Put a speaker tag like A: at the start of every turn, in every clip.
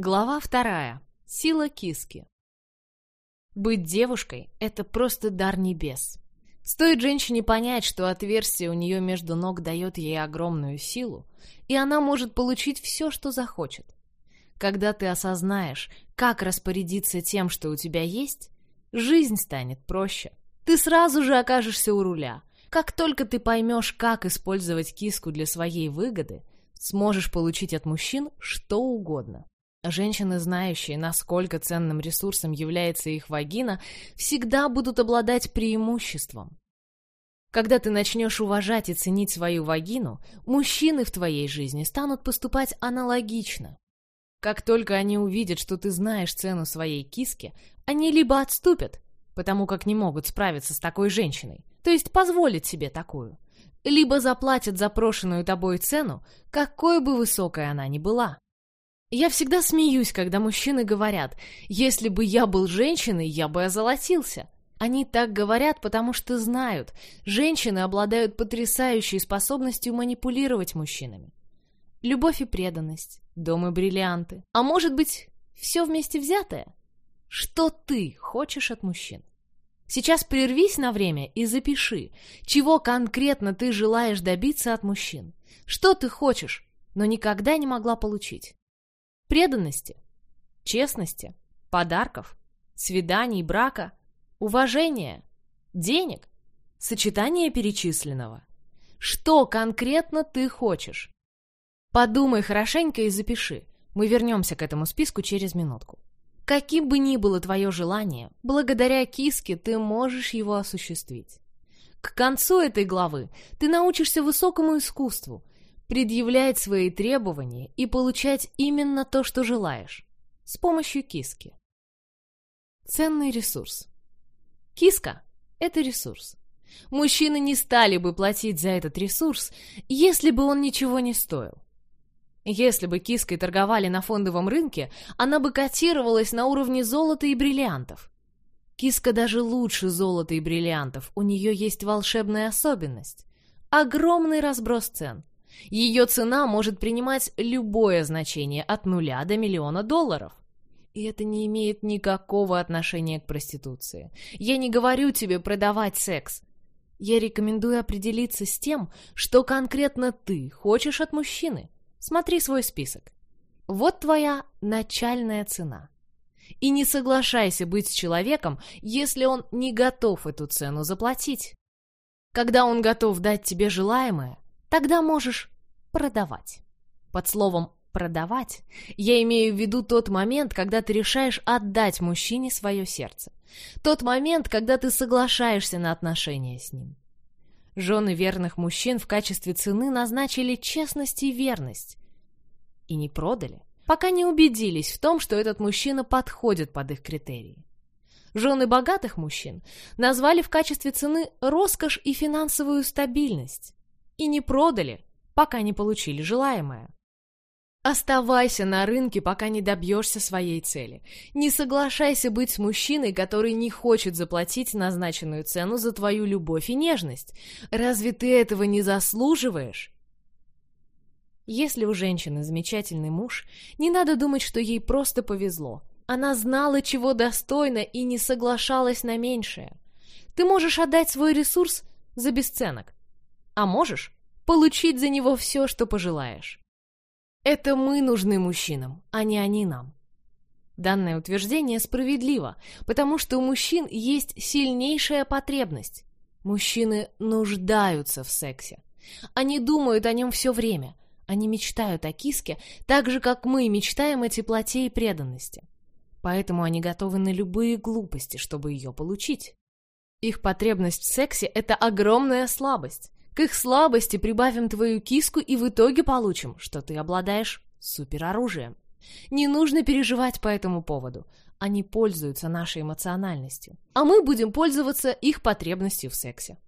A: Глава вторая. Сила киски. Быть девушкой — это просто дар небес. Стоит женщине понять, что отверстие у нее между ног дает ей огромную силу, и она может получить все, что захочет. Когда ты осознаешь, как распорядиться тем, что у тебя есть, жизнь станет проще. Ты сразу же окажешься у руля. Как только ты поймешь, как использовать киску для своей выгоды, сможешь получить от мужчин что угодно. Женщины, знающие, насколько ценным ресурсом является их вагина, всегда будут обладать преимуществом. Когда ты начнешь уважать и ценить свою вагину, мужчины в твоей жизни станут поступать аналогично. Как только они увидят, что ты знаешь цену своей киски, они либо отступят, потому как не могут справиться с такой женщиной, то есть позволить себе такую, либо заплатят запрошенную тобой цену, какой бы высокой она ни была. Я всегда смеюсь, когда мужчины говорят, если бы я был женщиной, я бы озолотился. Они так говорят, потому что знают, женщины обладают потрясающей способностью манипулировать мужчинами. Любовь и преданность, дом и бриллианты. А может быть, все вместе взятое? Что ты хочешь от мужчин? Сейчас прервись на время и запиши, чего конкретно ты желаешь добиться от мужчин. Что ты хочешь, но никогда не могла получить. Преданности, честности, подарков, свиданий, брака, уважения, денег, сочетания перечисленного. Что конкретно ты хочешь? Подумай хорошенько и запиши. Мы вернемся к этому списку через минутку. Каким бы ни было твое желание, благодаря киске ты можешь его осуществить. К концу этой главы ты научишься высокому искусству, предъявлять свои требования и получать именно то, что желаешь, с помощью киски. Ценный ресурс. Киска – это ресурс. Мужчины не стали бы платить за этот ресурс, если бы он ничего не стоил. Если бы киской торговали на фондовом рынке, она бы котировалась на уровне золота и бриллиантов. Киска даже лучше золота и бриллиантов, у нее есть волшебная особенность. Огромный разброс цен. Ее цена может принимать любое значение от нуля до миллиона долларов. И это не имеет никакого отношения к проституции. Я не говорю тебе продавать секс. Я рекомендую определиться с тем, что конкретно ты хочешь от мужчины. Смотри свой список. Вот твоя начальная цена. И не соглашайся быть с человеком, если он не готов эту цену заплатить. Когда он готов дать тебе желаемое, Тогда можешь продавать. Под словом «продавать» я имею в виду тот момент, когда ты решаешь отдать мужчине свое сердце. Тот момент, когда ты соглашаешься на отношения с ним. Жены верных мужчин в качестве цены назначили честность и верность. И не продали, пока не убедились в том, что этот мужчина подходит под их критерии. Жены богатых мужчин назвали в качестве цены роскошь и финансовую стабильность и не продали, пока не получили желаемое. Оставайся на рынке, пока не добьешься своей цели. Не соглашайся быть с мужчиной, который не хочет заплатить назначенную цену за твою любовь и нежность. Разве ты этого не заслуживаешь? Если у женщины замечательный муж, не надо думать, что ей просто повезло. Она знала, чего достойна и не соглашалась на меньшее. Ты можешь отдать свой ресурс за бесценок а можешь получить за него все, что пожелаешь. Это мы нужны мужчинам, а не они нам. Данное утверждение справедливо, потому что у мужчин есть сильнейшая потребность. Мужчины нуждаются в сексе. Они думают о нем все время. Они мечтают о киске, так же, как мы мечтаем о теплоте и преданности. Поэтому они готовы на любые глупости, чтобы ее получить. Их потребность в сексе – это огромная слабость. К их слабости прибавим твою киску и в итоге получим, что ты обладаешь супероружием. Не нужно переживать по этому поводу. Они пользуются нашей эмоциональностью. А мы будем пользоваться их потребностью в сексе.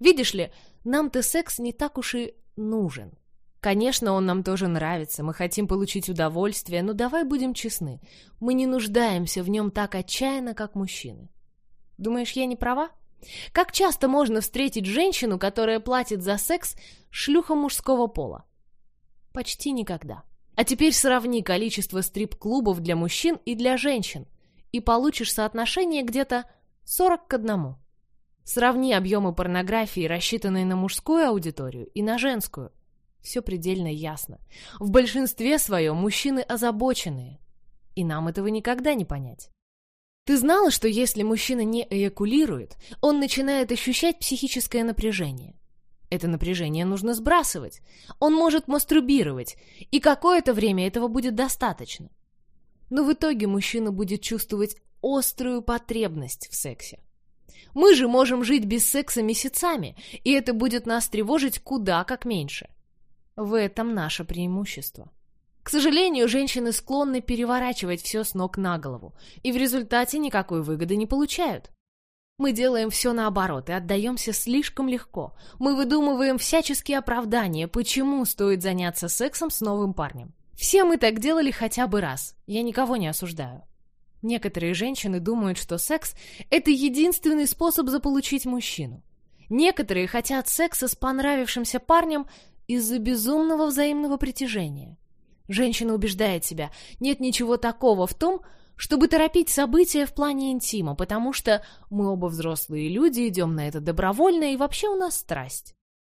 A: Видишь ли, нам-то секс не так уж и нужен. Конечно, он нам тоже нравится, мы хотим получить удовольствие, но давай будем честны. Мы не нуждаемся в нем так отчаянно, как мужчины. Думаешь, я не права? Как часто можно встретить женщину, которая платит за секс шлюхам мужского пола? Почти никогда. А теперь сравни количество стрип-клубов для мужчин и для женщин, и получишь соотношение где-то 40 к 1. Сравни объемы порнографии, рассчитанные на мужскую аудиторию, и на женскую. Все предельно ясно. В большинстве своем мужчины озабоченные. И нам этого никогда не понять. Ты знала, что если мужчина не эякулирует, он начинает ощущать психическое напряжение? Это напряжение нужно сбрасывать. Он может мастурбировать, и какое-то время этого будет достаточно. Но в итоге мужчина будет чувствовать острую потребность в сексе. Мы же можем жить без секса месяцами, и это будет нас тревожить куда как меньше. В этом наше преимущество. К сожалению, женщины склонны переворачивать все с ног на голову, и в результате никакой выгоды не получают. Мы делаем все наоборот и отдаемся слишком легко. Мы выдумываем всяческие оправдания, почему стоит заняться сексом с новым парнем. Все мы так делали хотя бы раз. Я никого не осуждаю. Некоторые женщины думают, что секс – это единственный способ заполучить мужчину. Некоторые хотят секса с понравившимся парнем из-за безумного взаимного притяжения. Женщина убеждает себя, нет ничего такого в том, чтобы торопить события в плане интима, потому что мы оба взрослые люди, идем на это добровольно, и вообще у нас страсть.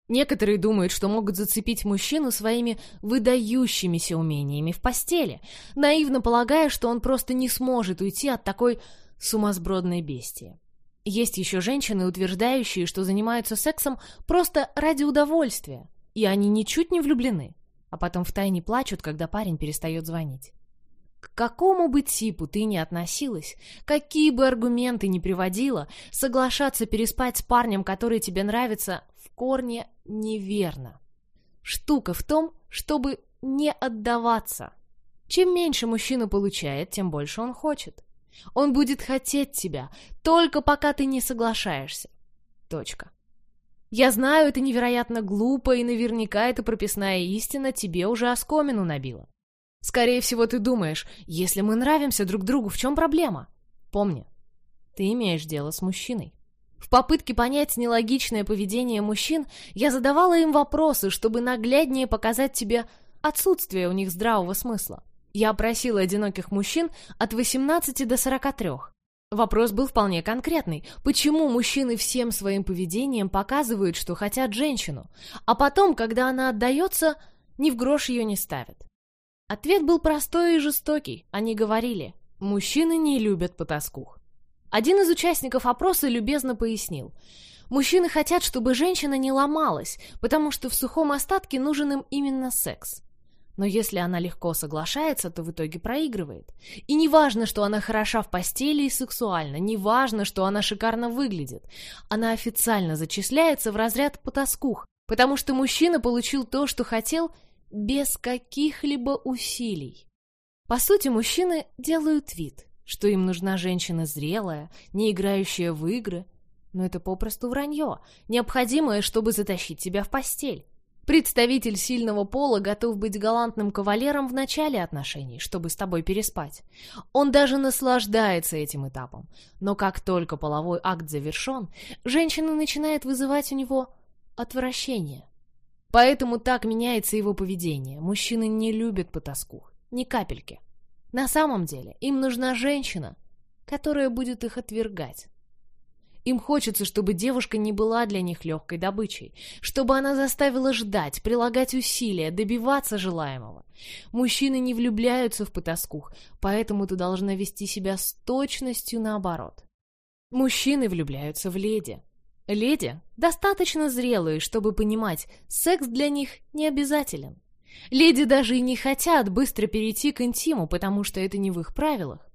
A: Некоторые думают, что могут зацепить мужчину своими выдающимися умениями в постели, наивно полагая, что он просто не сможет уйти от такой сумасбродной бестии. Есть еще женщины, утверждающие, что занимаются сексом просто ради удовольствия, и они ничуть не влюблены, а потом втайне плачут, когда парень перестает звонить. К какому бы типу ты ни относилась, какие бы аргументы ни приводила, соглашаться переспать с парнем, который тебе нравится, в корне неверно. Штука в том, чтобы не отдаваться. Чем меньше мужчина получает, тем больше он хочет. Он будет хотеть тебя, только пока ты не соглашаешься. Точка. Я знаю, это невероятно глупо, и наверняка эта прописная истина тебе уже оскомину набила. Скорее всего, ты думаешь, если мы нравимся друг другу, в чем проблема? Помни, ты имеешь дело с мужчиной. В попытке понять нелогичное поведение мужчин, я задавала им вопросы, чтобы нагляднее показать тебе отсутствие у них здравого смысла. Я опросила одиноких мужчин от 18 до 43. Вопрос был вполне конкретный. Почему мужчины всем своим поведением показывают, что хотят женщину, а потом, когда она отдается, ни в грош ее не ставят? Ответ был простой и жестокий. Они говорили, мужчины не любят потаскух. Один из участников опроса любезно пояснил. Мужчины хотят, чтобы женщина не ломалась, потому что в сухом остатке нужен им именно секс. Но если она легко соглашается, то в итоге проигрывает. И не важно, что она хороша в постели и сексуально, не важно, что она шикарно выглядит. Она официально зачисляется в разряд потаскух, потому что мужчина получил то, что хотел, без каких-либо усилий. По сути, мужчины делают вид, что им нужна женщина зрелая, не играющая в игры, но это попросту вранье, необходимое, чтобы затащить тебя в постель. Представитель сильного пола готов быть галантным кавалером в начале отношений, чтобы с тобой переспать. Он даже наслаждается этим этапом. Но как только половой акт завершен, женщина начинает вызывать у него отвращение. Поэтому так меняется его поведение. Мужчины не любят потаскух. Ни капельки. На самом деле им нужна женщина, которая будет их отвергать. Им хочется, чтобы девушка не была для них легкой добычей, чтобы она заставила ждать, прилагать усилия, добиваться желаемого. Мужчины не влюбляются в потаскух, поэтому ты должна вести себя с точностью наоборот. Мужчины влюбляются в леди, Леди достаточно зрелые, чтобы понимать, секс для них не обязателен. Леди даже и не хотят быстро перейти к интиму, потому что это не в их правилах.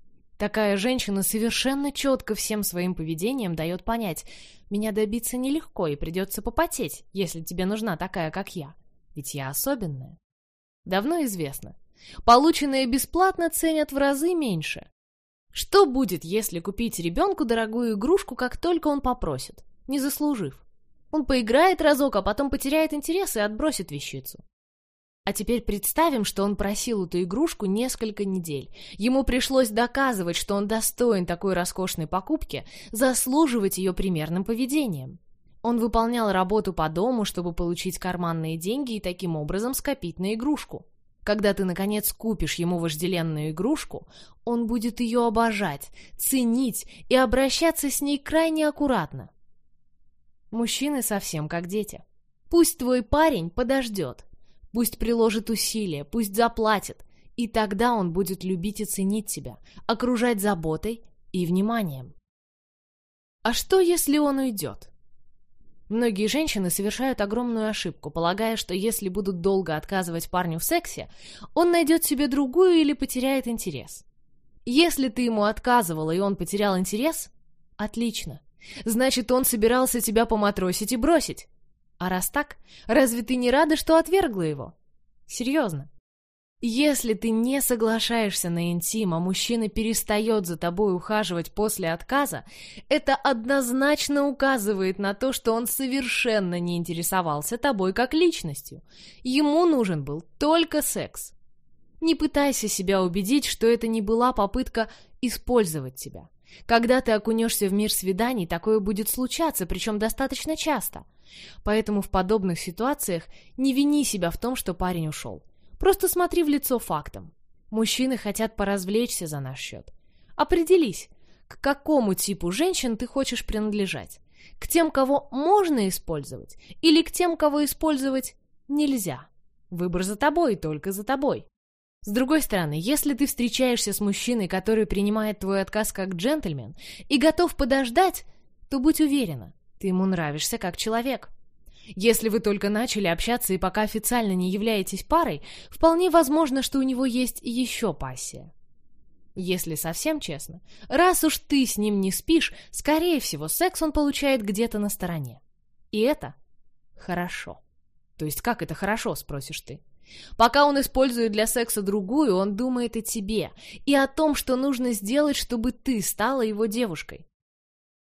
A: Такая женщина совершенно четко всем своим поведением дает понять, меня добиться нелегко и придется попотеть, если тебе нужна такая, как я. Ведь я особенная. Давно известно. Полученное бесплатно ценят в разы меньше. Что будет, если купить ребенку дорогую игрушку, как только он попросит? не заслужив. Он поиграет разок, а потом потеряет интерес и отбросит вещицу. А теперь представим, что он просил эту игрушку несколько недель. Ему пришлось доказывать, что он достоин такой роскошной покупки, заслуживать ее примерным поведением. Он выполнял работу по дому, чтобы получить карманные деньги и таким образом скопить на игрушку. Когда ты, наконец, купишь ему вожделенную игрушку, он будет ее обожать, ценить и обращаться с ней крайне аккуратно. Мужчины совсем как дети. Пусть твой парень подождет, пусть приложит усилия, пусть заплатит, и тогда он будет любить и ценить тебя, окружать заботой и вниманием. А что, если он уйдет? Многие женщины совершают огромную ошибку, полагая, что если будут долго отказывать парню в сексе, он найдет себе другую или потеряет интерес. Если ты ему отказывала, и он потерял интерес, отлично. Значит, он собирался тебя поматросить и бросить. А раз так, разве ты не рада, что отвергла его? Серьезно. Если ты не соглашаешься на интим, а мужчина перестает за тобой ухаживать после отказа, это однозначно указывает на то, что он совершенно не интересовался тобой как личностью. Ему нужен был только секс. Не пытайся себя убедить, что это не была попытка использовать тебя. Когда ты окунешься в мир свиданий, такое будет случаться, причем достаточно часто. Поэтому в подобных ситуациях не вини себя в том, что парень ушел. Просто смотри в лицо фактом. Мужчины хотят поразвлечься за наш счет. Определись, к какому типу женщин ты хочешь принадлежать. К тем, кого можно использовать, или к тем, кого использовать нельзя. Выбор за тобой, только за тобой. С другой стороны, если ты встречаешься с мужчиной, который принимает твой отказ как джентльмен и готов подождать, то будь уверена, ты ему нравишься как человек. Если вы только начали общаться и пока официально не являетесь парой, вполне возможно, что у него есть еще пассия. Если совсем честно, раз уж ты с ним не спишь, скорее всего, секс он получает где-то на стороне. И это хорошо. То есть как это хорошо, спросишь ты? Пока он использует для секса другую, он думает о тебе и о том, что нужно сделать, чтобы ты стала его девушкой.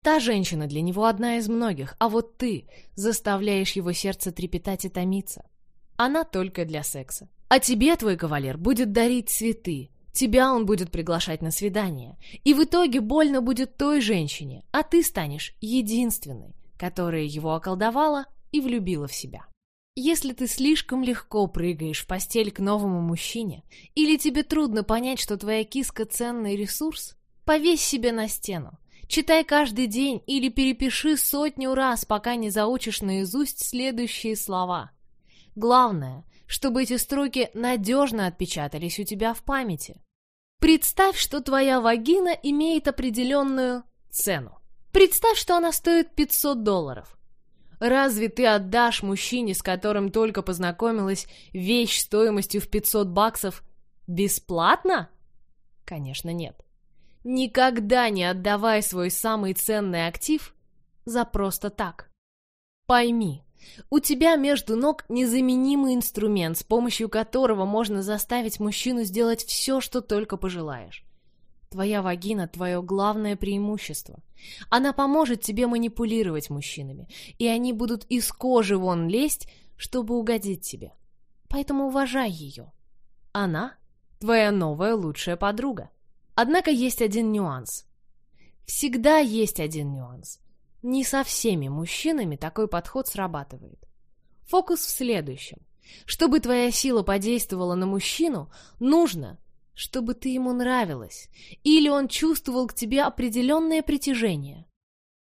A: Та женщина для него одна из многих, а вот ты заставляешь его сердце трепетать и томиться. Она только для секса. А тебе твой кавалер будет дарить цветы, тебя он будет приглашать на свидание. И в итоге больно будет той женщине, а ты станешь единственной, которая его околдовала и влюбила в себя. Если ты слишком легко прыгаешь в постель к новому мужчине, или тебе трудно понять, что твоя киска — ценный ресурс, повесь себе на стену. Читай каждый день или перепиши сотню раз, пока не заучишь наизусть следующие слова. Главное, чтобы эти строки надежно отпечатались у тебя в памяти. Представь, что твоя вагина имеет определенную цену. Представь, что она стоит 500 долларов. Разве ты отдашь мужчине, с которым только познакомилась, вещь стоимостью в 500 баксов бесплатно? Конечно, нет. Никогда не отдавай свой самый ценный актив за просто так. Пойми, у тебя между ног незаменимый инструмент, с помощью которого можно заставить мужчину сделать все, что только пожелаешь. Твоя вагина — твое главное преимущество. Она поможет тебе манипулировать мужчинами, и они будут из кожи вон лезть, чтобы угодить тебе. Поэтому уважай ее. Она — твоя новая лучшая подруга. Однако есть один нюанс. Всегда есть один нюанс. Не со всеми мужчинами такой подход срабатывает. Фокус в следующем. Чтобы твоя сила подействовала на мужчину, нужно, чтобы ты ему нравилась, или он чувствовал к тебе определенное притяжение.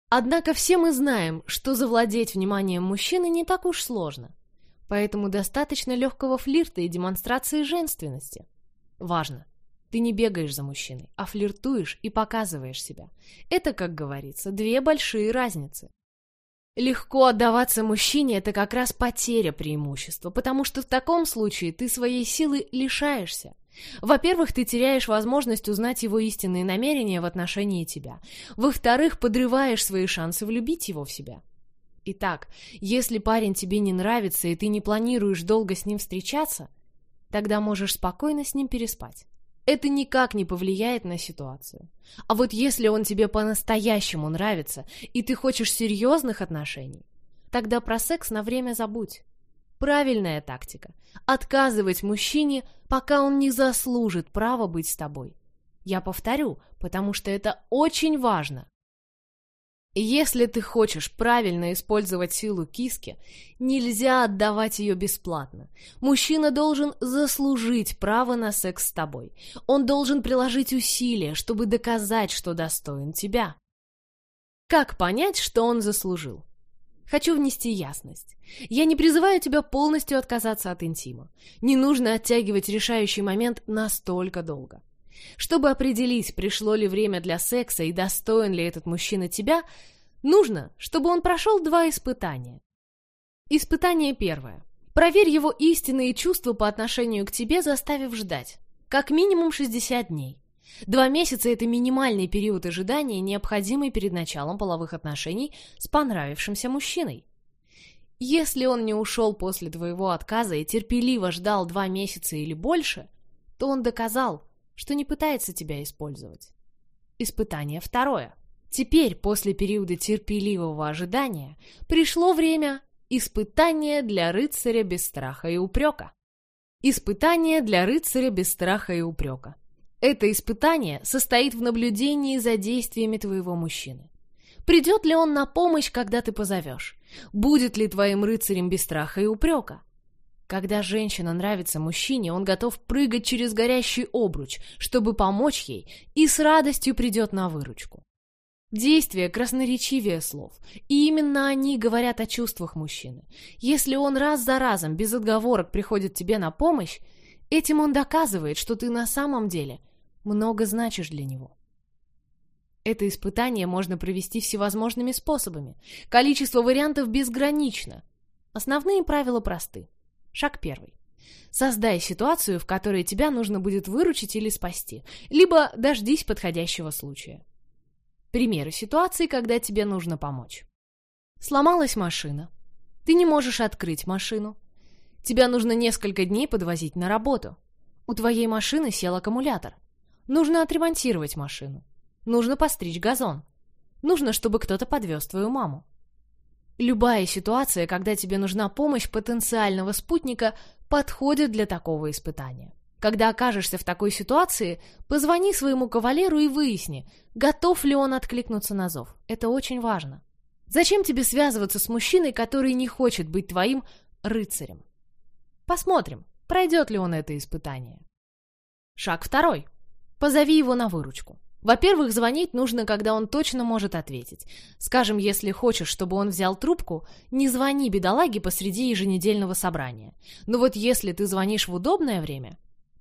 A: Однако все мы знаем, что завладеть вниманием мужчины не так уж сложно. Поэтому достаточно легкого флирта и демонстрации женственности. Важно, ты не бегаешь за мужчиной, а флиртуешь и показываешь себя. Это, как говорится, две большие разницы. Легко отдаваться мужчине – это как раз потеря преимущества, потому что в таком случае ты своей силы лишаешься. Во-первых, ты теряешь возможность узнать его истинные намерения в отношении тебя. Во-вторых, подрываешь свои шансы влюбить его в себя. Итак, если парень тебе не нравится и ты не планируешь долго с ним встречаться, тогда можешь спокойно с ним переспать это никак не повлияет на ситуацию. А вот если он тебе по-настоящему нравится, и ты хочешь серьезных отношений, тогда про секс на время забудь. Правильная тактика – отказывать мужчине, пока он не заслужит права быть с тобой. Я повторю, потому что это очень важно. Если ты хочешь правильно использовать силу киски, нельзя отдавать ее бесплатно. Мужчина должен заслужить право на секс с тобой. Он должен приложить усилия, чтобы доказать, что достоин тебя. Как понять, что он заслужил? Хочу внести ясность. Я не призываю тебя полностью отказаться от интима. Не нужно оттягивать решающий момент настолько долго. Чтобы определить, пришло ли время для секса и достоин ли этот мужчина тебя, нужно, чтобы он прошел два испытания. Испытание первое. Проверь его истинные чувства по отношению к тебе, заставив ждать. Как минимум 60 дней. Два месяца – это минимальный период ожидания, необходимый перед началом половых отношений с понравившимся мужчиной. Если он не ушел после твоего отказа и терпеливо ждал два месяца или больше, то он доказал, что не пытается тебя использовать. Испытание второе. Теперь, после периода терпеливого ожидания, пришло время испытания для рыцаря без страха и упрека. Испытание для рыцаря без страха и упрека. Это испытание состоит в наблюдении за действиями твоего мужчины. Придет ли он на помощь, когда ты позовешь? Будет ли твоим рыцарем без страха и упрека? Когда женщина нравится мужчине, он готов прыгать через горящий обруч, чтобы помочь ей, и с радостью придет на выручку. Действия красноречивее слов, и именно они говорят о чувствах мужчины. Если он раз за разом без отговорок приходит тебе на помощь, этим он доказывает, что ты на самом деле много значишь для него. Это испытание можно провести всевозможными способами. Количество вариантов безгранично. Основные правила просты. Шаг первый. Создай ситуацию, в которой тебя нужно будет выручить или спасти, либо дождись подходящего случая. Примеры ситуации, когда тебе нужно помочь. Сломалась машина. Ты не можешь открыть машину. Тебя нужно несколько дней подвозить на работу. У твоей машины сел аккумулятор. Нужно отремонтировать машину. Нужно постричь газон. Нужно, чтобы кто-то подвез твою маму. Любая ситуация, когда тебе нужна помощь потенциального спутника, подходит для такого испытания. Когда окажешься в такой ситуации, позвони своему кавалеру и выясни, готов ли он откликнуться на зов. Это очень важно. Зачем тебе связываться с мужчиной, который не хочет быть твоим рыцарем? Посмотрим, пройдет ли он это испытание. Шаг второй. Позови его на выручку. Во-первых, звонить нужно, когда он точно может ответить. Скажем, если хочешь, чтобы он взял трубку, не звони бедолаге посреди еженедельного собрания. Но вот если ты звонишь в удобное время,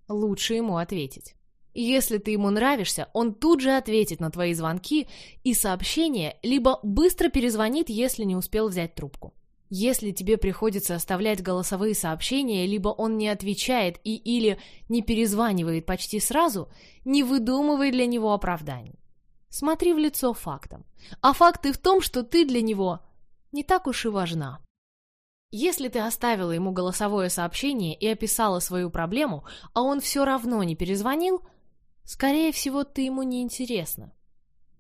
A: лучше ему ответить. Если ты ему нравишься, он тут же ответит на твои звонки и сообщения, либо быстро перезвонит, если не успел взять трубку. Если тебе приходится оставлять голосовые сообщения, либо он не отвечает и или не перезванивает почти сразу, не выдумывай для него оправданий. Смотри в лицо фактам. А факты в том, что ты для него не так уж и важна. Если ты оставила ему голосовое сообщение и описала свою проблему, а он все равно не перезвонил, скорее всего, ты ему не интересна.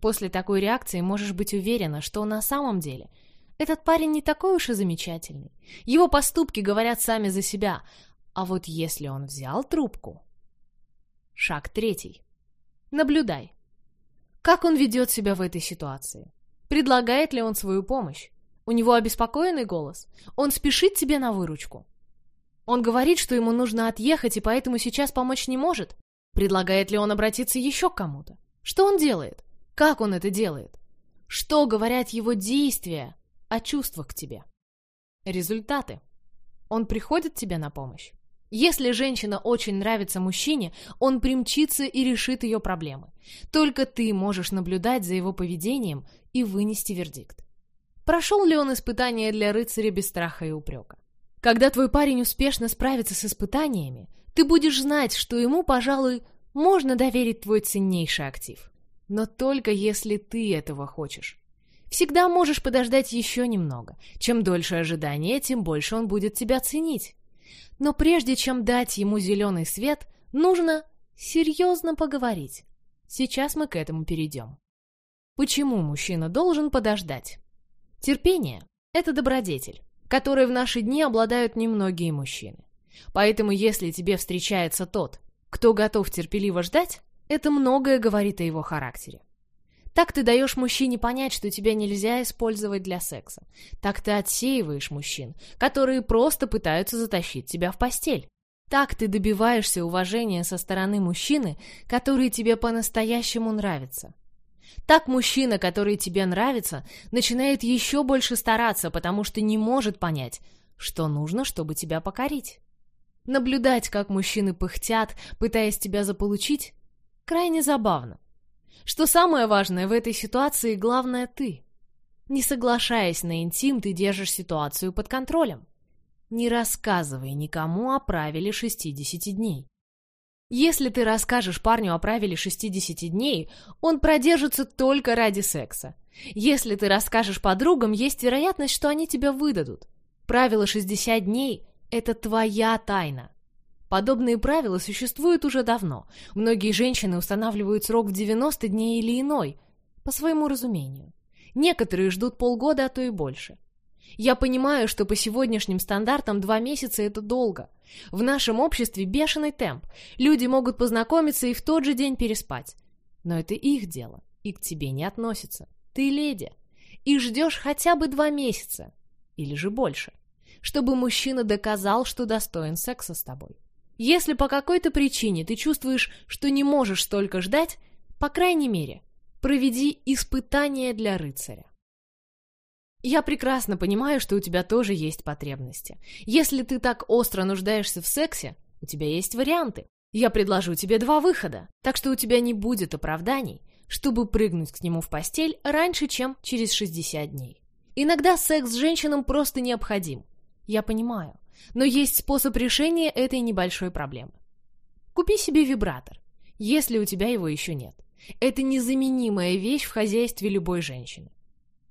A: После такой реакции можешь быть уверена, что на самом деле – этот парень не такой уж и замечательный. Его поступки говорят сами за себя. А вот если он взял трубку... Шаг третий. Наблюдай. Как он ведет себя в этой ситуации? Предлагает ли он свою помощь? У него обеспокоенный голос? Он спешит тебе на выручку? Он говорит, что ему нужно отъехать, и поэтому сейчас помочь не может? Предлагает ли он обратиться еще к кому-то? Что он делает? Как он это делает? Что говорят его действия о чувствах к тебе. Результаты. Он приходит тебе на помощь. Если женщина очень нравится мужчине, он примчится и решит ее проблемы. Только ты можешь наблюдать за его поведением и вынести вердикт. Прошел ли он испытание для рыцаря без страха и упрека? Когда твой парень успешно справится с испытаниями, ты будешь знать, что ему, пожалуй, можно доверить твой ценнейший актив. Но только если ты этого хочешь. Всегда можешь подождать еще немного. Чем дольше ожидание, тем больше он будет тебя ценить. Но прежде чем дать ему зеленый свет, нужно серьезно поговорить. Сейчас мы к этому перейдем. Почему мужчина должен подождать? Терпение – это добродетель, которой в наши дни обладают немногие мужчины. Поэтому если тебе встречается тот, кто готов терпеливо ждать, это многое говорит о его характере. Так ты даешь мужчине понять, что тебя нельзя использовать для секса. Так ты отсеиваешь мужчин, которые просто пытаются затащить тебя в постель. Так ты добиваешься уважения со стороны мужчины, который тебе по-настоящему нравится. Так мужчина, который тебе нравится, начинает еще больше стараться, потому что не может понять, что нужно, чтобы тебя покорить. Наблюдать, как мужчины пыхтят, пытаясь тебя заполучить, крайне забавно. Что самое важное в этой ситуации, главное ты. Не соглашаясь на интим, ты держишь ситуацию под контролем. Не рассказывай никому о правиле 60 дней. Если ты расскажешь парню о правиле 60 дней, он продержится только ради секса. Если ты расскажешь подругам, есть вероятность, что они тебя выдадут. Правило 60 дней – это твоя тайна. Подобные правила существуют уже давно. Многие женщины устанавливают срок в 90 дней или иной, по своему разумению. Некоторые ждут полгода, а то и больше. Я понимаю, что по сегодняшним стандартам два месяца – это долго. В нашем обществе бешеный темп. Люди могут познакомиться и в тот же день переспать. Но это их дело, и к тебе не относится. Ты леди. И ждешь хотя бы два месяца. Или же больше. Чтобы мужчина доказал, что достоин секса с тобой. Если по какой-то причине ты чувствуешь, что не можешь столько ждать, по крайней мере, проведи испытание для рыцаря. Я прекрасно понимаю, что у тебя тоже есть потребности. Если ты так остро нуждаешься в сексе, у тебя есть варианты. Я предложу тебе два выхода, так что у тебя не будет оправданий, чтобы прыгнуть к нему в постель раньше, чем через 60 дней. Иногда секс с женщинам просто необходим. Я понимаю. Но есть способ решения этой небольшой проблемы. Купи себе вибратор, если у тебя его еще нет. Это незаменимая вещь в хозяйстве любой женщины.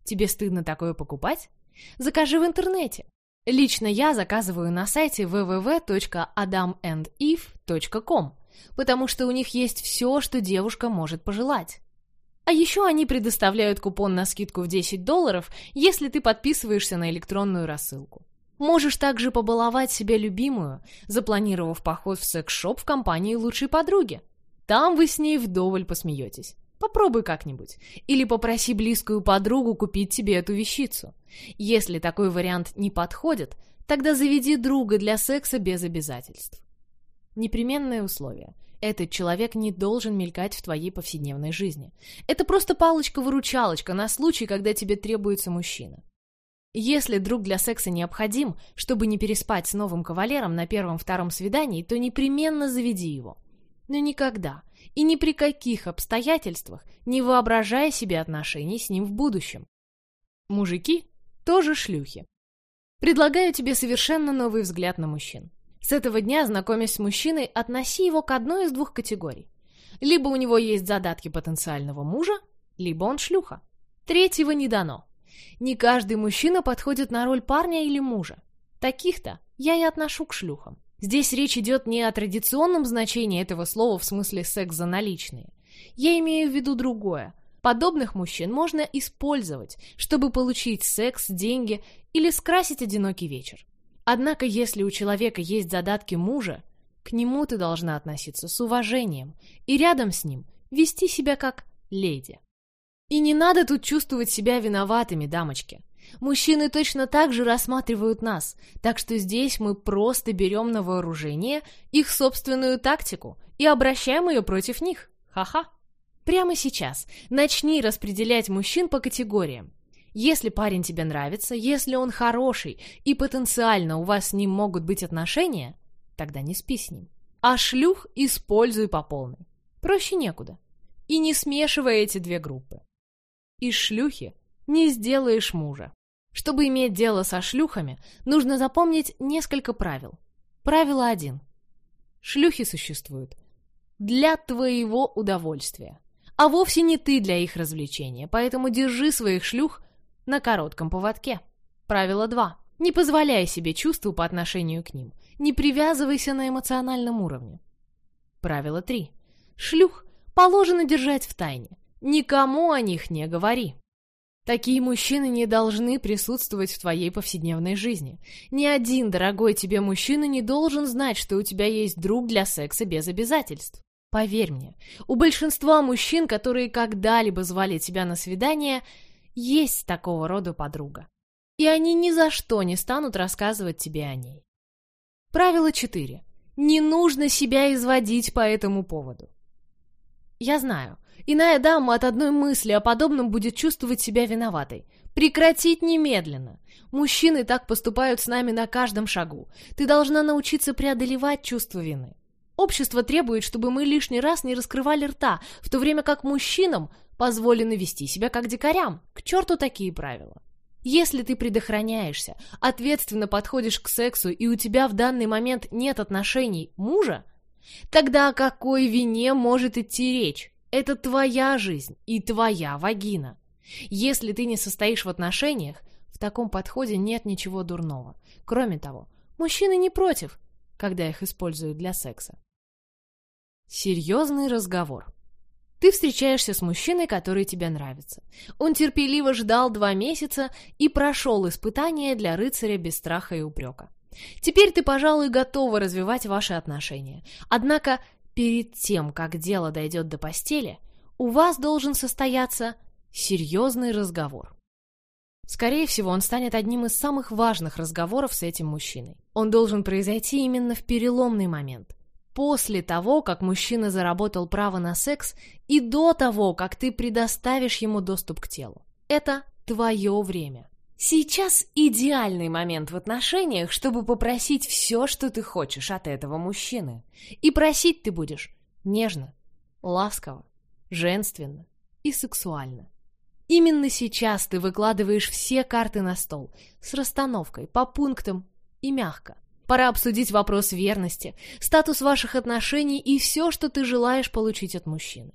A: Тебе стыдно такое покупать? Закажи в интернете. Лично я заказываю на сайте www.adamandeve.com, потому что у них есть все, что девушка может пожелать. А еще они предоставляют купон на скидку в 10 долларов, если ты подписываешься на электронную рассылку. Можешь также побаловать себя любимую, запланировав поход в секс-шоп в компании лучшей подруги. Там вы с ней вдоволь посмеетесь. Попробуй как-нибудь. Или попроси близкую подругу купить тебе эту вещицу. Если такой вариант не подходит, тогда заведи друга для секса без обязательств. Непременное условие. Этот человек не должен мелькать в твоей повседневной жизни. Это просто палочка-выручалочка на случай, когда тебе требуется мужчина. Если друг для секса необходим, чтобы не переспать с новым кавалером на первом-втором свидании, то непременно заведи его. Но никогда и ни при каких обстоятельствах не воображая себе отношений с ним в будущем. Мужики тоже шлюхи. Предлагаю тебе совершенно новый взгляд на мужчин. С этого дня, знакомясь с мужчиной, относи его к одной из двух категорий. Либо у него есть задатки потенциального мужа, либо он шлюха. Третьего не дано. Не каждый мужчина подходит на роль парня или мужа. Таких-то я и отношу к шлюхам. Здесь речь идет не о традиционном значении этого слова в смысле секс за наличные. Я имею в виду другое. Подобных мужчин можно использовать, чтобы получить секс, деньги или скрасить одинокий вечер. Однако, если у человека есть задатки мужа, к нему ты должна относиться с уважением и рядом с ним вести себя как леди. И не надо тут чувствовать себя виноватыми, дамочки. Мужчины точно так же рассматривают нас, так что здесь мы просто берем на вооружение их собственную тактику и обращаем ее против них. Ха-ха. Прямо сейчас начни распределять мужчин по категориям. Если парень тебе нравится, если он хороший и потенциально у вас с ним могут быть отношения, тогда не спи с ним. А шлюх используй по полной. Проще некуда. И не смешивай эти две группы. Из шлюхи не сделаешь мужа. Чтобы иметь дело со шлюхами, нужно запомнить несколько правил. Правило один. Шлюхи существуют для твоего удовольствия, а вовсе не ты для их развлечения, поэтому держи своих шлюх на коротком поводке. Правило два. Не позволяй себе чувству по отношению к ним. Не привязывайся на эмоциональном уровне. Правило три. Шлюх положено держать в тайне. Никому о них не говори. Такие мужчины не должны присутствовать в твоей повседневной жизни. Ни один дорогой тебе мужчина не должен знать, что у тебя есть друг для секса без обязательств. Поверь мне, у большинства мужчин, которые когда-либо звали тебя на свидание, есть такого рода подруга. И они ни за что не станут рассказывать тебе о ней. Правило 4. Не нужно себя изводить по этому поводу. Я знаю, иная дама от одной мысли о подобном будет чувствовать себя виноватой. Прекратить немедленно. Мужчины так поступают с нами на каждом шагу. Ты должна научиться преодолевать чувство вины. Общество требует, чтобы мы лишний раз не раскрывали рта, в то время как мужчинам позволено вести себя как дикарям. К черту такие правила. Если ты предохраняешься, ответственно подходишь к сексу и у тебя в данный момент нет отношений мужа, тогда о какой вине может идти речь? Это твоя жизнь и твоя вагина. Если ты не состоишь в отношениях, в таком подходе нет ничего дурного. Кроме того, мужчины не против, когда их используют для секса. Серьезный разговор. Ты встречаешься с мужчиной, который тебе нравится. Он терпеливо ждал два месяца и прошел испытание для рыцаря без страха и упрека. Теперь ты, пожалуй, готова развивать ваши отношения. Однако перед тем, как дело дойдет до постели, у вас должен состояться серьезный разговор. Скорее всего, он станет одним из самых важных разговоров с этим мужчиной. Он должен произойти именно в переломный момент после того, как мужчина заработал право на секс и до того, как ты предоставишь ему доступ к телу. Это твое время. Сейчас идеальный момент в отношениях, чтобы попросить все, что ты хочешь от этого мужчины. И просить ты будешь нежно, ласково, женственно и сексуально. Именно сейчас ты выкладываешь все карты на стол, с расстановкой, по пунктам и мягко. Пора обсудить вопрос верности, статус ваших отношений и все, что ты желаешь получить от мужчины.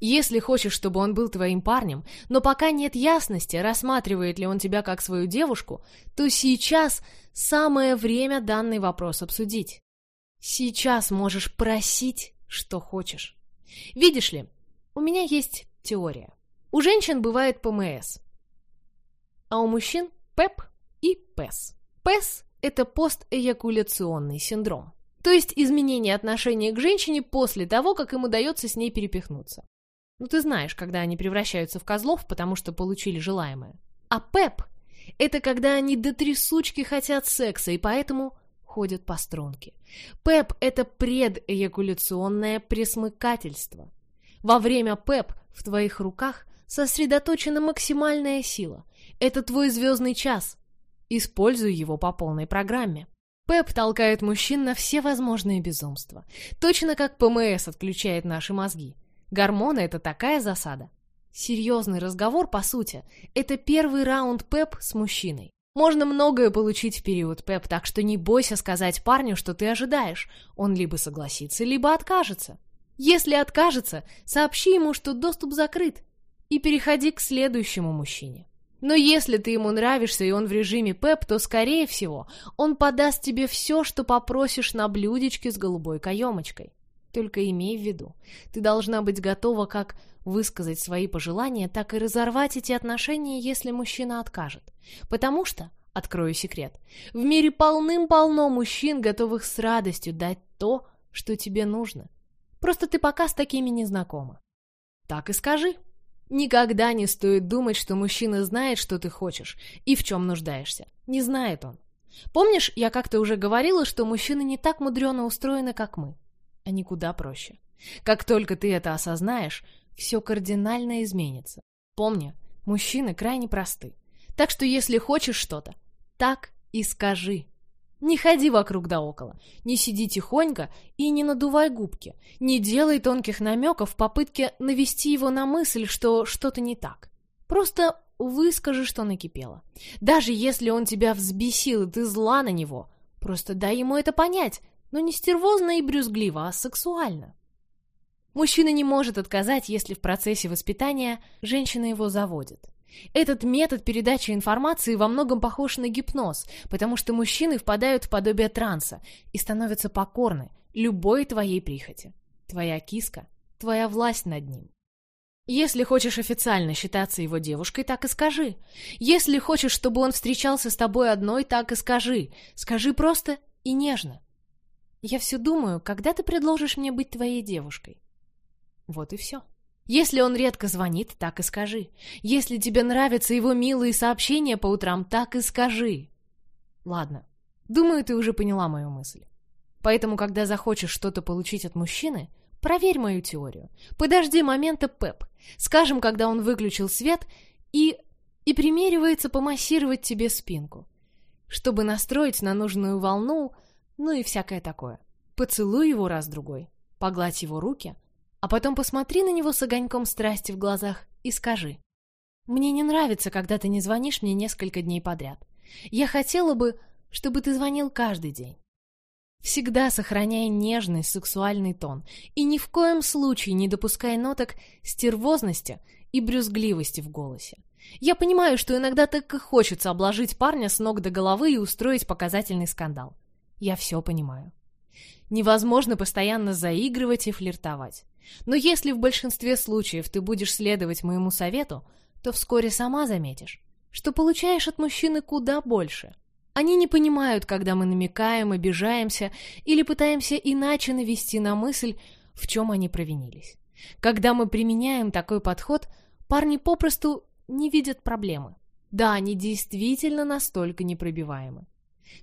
A: Если хочешь, чтобы он был твоим парнем, но пока нет ясности, рассматривает ли он тебя как свою девушку, то сейчас самое время данный вопрос обсудить. Сейчас можешь просить, что хочешь. Видишь ли, у меня есть теория. У женщин бывает ПМС, а у мужчин ПЭП и ПЭС. ПЭС это постэякуляционный синдром. То есть изменение отношения к женщине после того, как им удается с ней перепихнуться. Ну ты знаешь, когда они превращаются в козлов, потому что получили желаемое. А ПЭП – это когда они до трясучки хотят секса и поэтому ходят по струнке. ПЭП – это предэякуляционное пресмыкательство. Во время ПЭП в твоих руках сосредоточена максимальная сила. Это твой звездный час, Используй его по полной программе. ПЭП толкает мужчин на все возможные безумства. Точно как ПМС отключает наши мозги. Гормоны — это такая засада. Серьезный разговор, по сути, это первый раунд ПЭП с мужчиной. Можно многое получить в период ПЭП, так что не бойся сказать парню, что ты ожидаешь. Он либо согласится, либо откажется. Если откажется, сообщи ему, что доступ закрыт, и переходи к следующему мужчине. Но если ты ему нравишься, и он в режиме ПЭП, то, скорее всего, он подаст тебе все, что попросишь на блюдечке с голубой каемочкой. Только имей в виду, ты должна быть готова как высказать свои пожелания, так и разорвать эти отношения, если мужчина откажет. Потому что, открою секрет, в мире полным-полно мужчин, готовых с радостью дать то, что тебе нужно. Просто ты пока с такими не знакома. Так и скажи. Никогда не стоит думать, что мужчина знает, что ты хочешь и в чем нуждаешься. Не знает он. Помнишь, я как-то уже говорила, что мужчины не так мудрено устроены, как мы. Они куда проще. Как только ты это осознаешь, все кардинально изменится. Помни, мужчины крайне просты. Так что если хочешь что-то, так и скажи. Не ходи вокруг да около, не сиди тихонько и не надувай губки, не делай тонких намеков в попытке навести его на мысль, что что-то не так. Просто выскажи, что накипело. Даже если он тебя взбесил, и ты зла на него, просто дай ему это понять, но не стервозно и брюзгливо, а сексуально. Мужчина не может отказать, если в процессе воспитания женщина его заводит. Этот метод передачи информации во многом похож на гипноз, потому что мужчины впадают в подобие транса и становятся покорны любой твоей прихоти. Твоя киска — твоя власть над ним. Если хочешь официально считаться его девушкой, так и скажи. Если хочешь, чтобы он встречался с тобой одной, так и скажи. Скажи просто и нежно. Я все думаю, когда ты предложишь мне быть твоей девушкой. Вот и все. Если он редко звонит, так и скажи. Если тебе нравятся его милые сообщения по утрам, так и скажи. Ладно, думаю, ты уже поняла мою мысль. Поэтому, когда захочешь что-то получить от мужчины, проверь мою теорию. Подожди момента Пеп. Скажем, когда он выключил свет и... и примеривается помассировать тебе спинку. Чтобы настроить на нужную волну, ну и всякое такое. Поцелуй его раз-другой, погладь его руки, а потом посмотри на него с огоньком страсти в глазах и скажи. «Мне не нравится, когда ты не звонишь мне несколько дней подряд. Я хотела бы, чтобы ты звонил каждый день. Всегда сохраняй нежный сексуальный тон и ни в коем случае не допускай ноток стервозности и брюзгливости в голосе. Я понимаю, что иногда так и хочется обложить парня с ног до головы и устроить показательный скандал. Я все понимаю. Невозможно постоянно заигрывать и флиртовать. Но если в большинстве случаев ты будешь следовать моему совету, то вскоре сама заметишь, что получаешь от мужчины куда больше. Они не понимают, когда мы намекаем, обижаемся или пытаемся иначе навести на мысль, в чем они провинились. Когда мы применяем такой подход, парни попросту не видят проблемы. Да, они действительно настолько непробиваемы.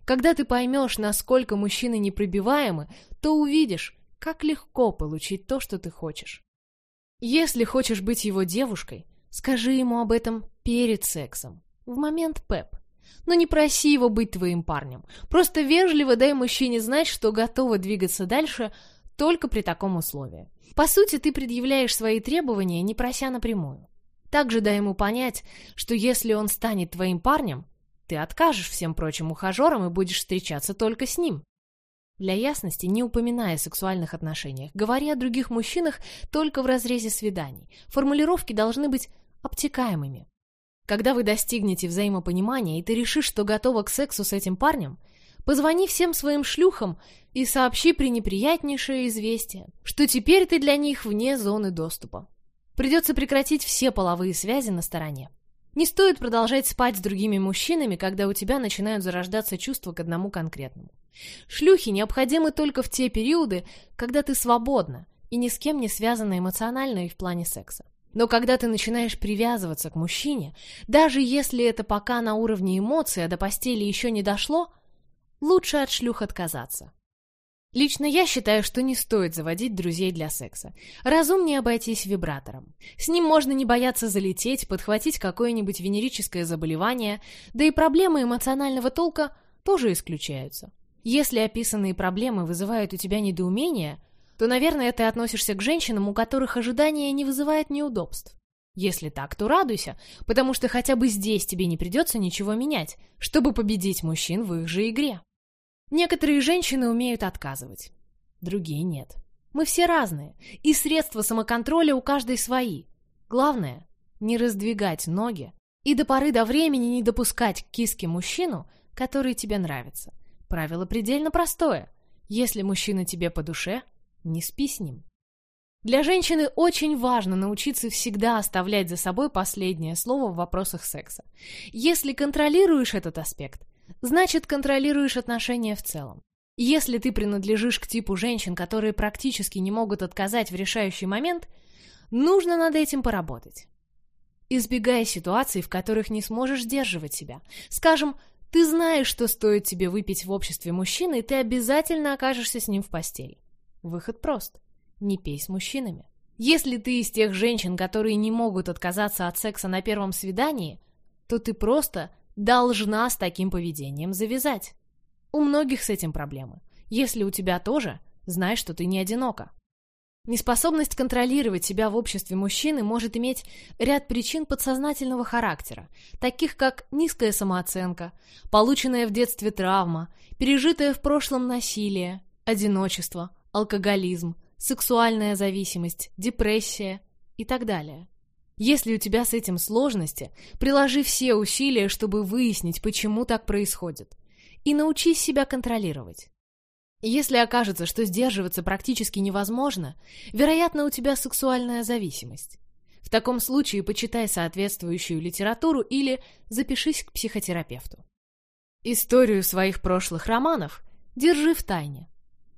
A: Когда ты поймешь, насколько мужчины непробиваемы, то увидишь, как легко получить то, что ты хочешь. Если хочешь быть его девушкой, скажи ему об этом перед сексом, в момент ПЭП. Но не проси его быть твоим парнем. Просто вежливо дай мужчине знать, что готова двигаться дальше только при таком условии. По сути, ты предъявляешь свои требования, не прося напрямую. Также дай ему понять, что если он станет твоим парнем, ты откажешь всем прочим ухажерам и будешь встречаться только с ним. Для ясности, не упоминая о сексуальных отношениях, говори о других мужчинах только в разрезе свиданий. Формулировки должны быть обтекаемыми. Когда вы достигнете взаимопонимания, и ты решишь, что готова к сексу с этим парнем, позвони всем своим шлюхам и сообщи пренеприятнейшее известие, что теперь ты для них вне зоны доступа. Придется прекратить все половые связи на стороне. Не стоит продолжать спать с другими мужчинами, когда у тебя начинают зарождаться чувства к одному конкретному. Шлюхи необходимы только в те периоды, когда ты свободна и ни с кем не связана эмоционально и в плане секса. Но когда ты начинаешь привязываться к мужчине, даже если это пока на уровне эмоций, а до постели еще не дошло, лучше от шлюх отказаться. Лично я считаю, что не стоит заводить друзей для секса. Разумнее обойтись вибратором. С ним можно не бояться залететь, подхватить какое-нибудь венерическое заболевание, да и проблемы эмоционального толка тоже исключаются. Если описанные проблемы вызывают у тебя недоумение, то, наверное, ты относишься к женщинам, у которых ожидания не вызывают неудобств. Если так, то радуйся, потому что хотя бы здесь тебе не придется ничего менять, чтобы победить мужчин в их же игре. Некоторые женщины умеют отказывать, другие нет. Мы все разные, и средства самоконтроля у каждой свои. Главное — не раздвигать ноги и до поры до времени не допускать к киске мужчину, который тебе нравится. Правило предельно простое. Если мужчина тебе по душе — не спи с ним. Для женщины очень важно научиться всегда оставлять за собой последнее слово в вопросах секса. Если контролируешь этот аспект, значит контролируешь отношения в целом. Если ты принадлежишь к типу женщин, которые практически не могут отказать в решающий момент, нужно над этим поработать. Избегай ситуаций, в которых не сможешь сдерживать себя. Скажем, ты знаешь, что стоит тебе выпить в обществе мужчины, и ты обязательно окажешься с ним в постели. Выход прост. Не пей с мужчинами. Если ты из тех женщин, которые не могут отказаться от секса на первом свидании, то ты просто должна с таким поведением завязать. У многих с этим проблемы. Если у тебя тоже, знай, что ты не одинока. Неспособность контролировать себя в обществе мужчины может иметь ряд причин подсознательного характера, таких как низкая самооценка, полученная в детстве травма, пережитое в прошлом насилие, одиночество, алкоголизм, сексуальная зависимость, депрессия и так далее. Если у тебя с этим сложности, приложи все усилия, чтобы выяснить, почему так происходит, и научись себя контролировать. Если окажется, что сдерживаться практически невозможно, вероятно, у тебя сексуальная зависимость. В таком случае почитай соответствующую литературу или запишись к психотерапевту. Историю своих прошлых романов держи в тайне.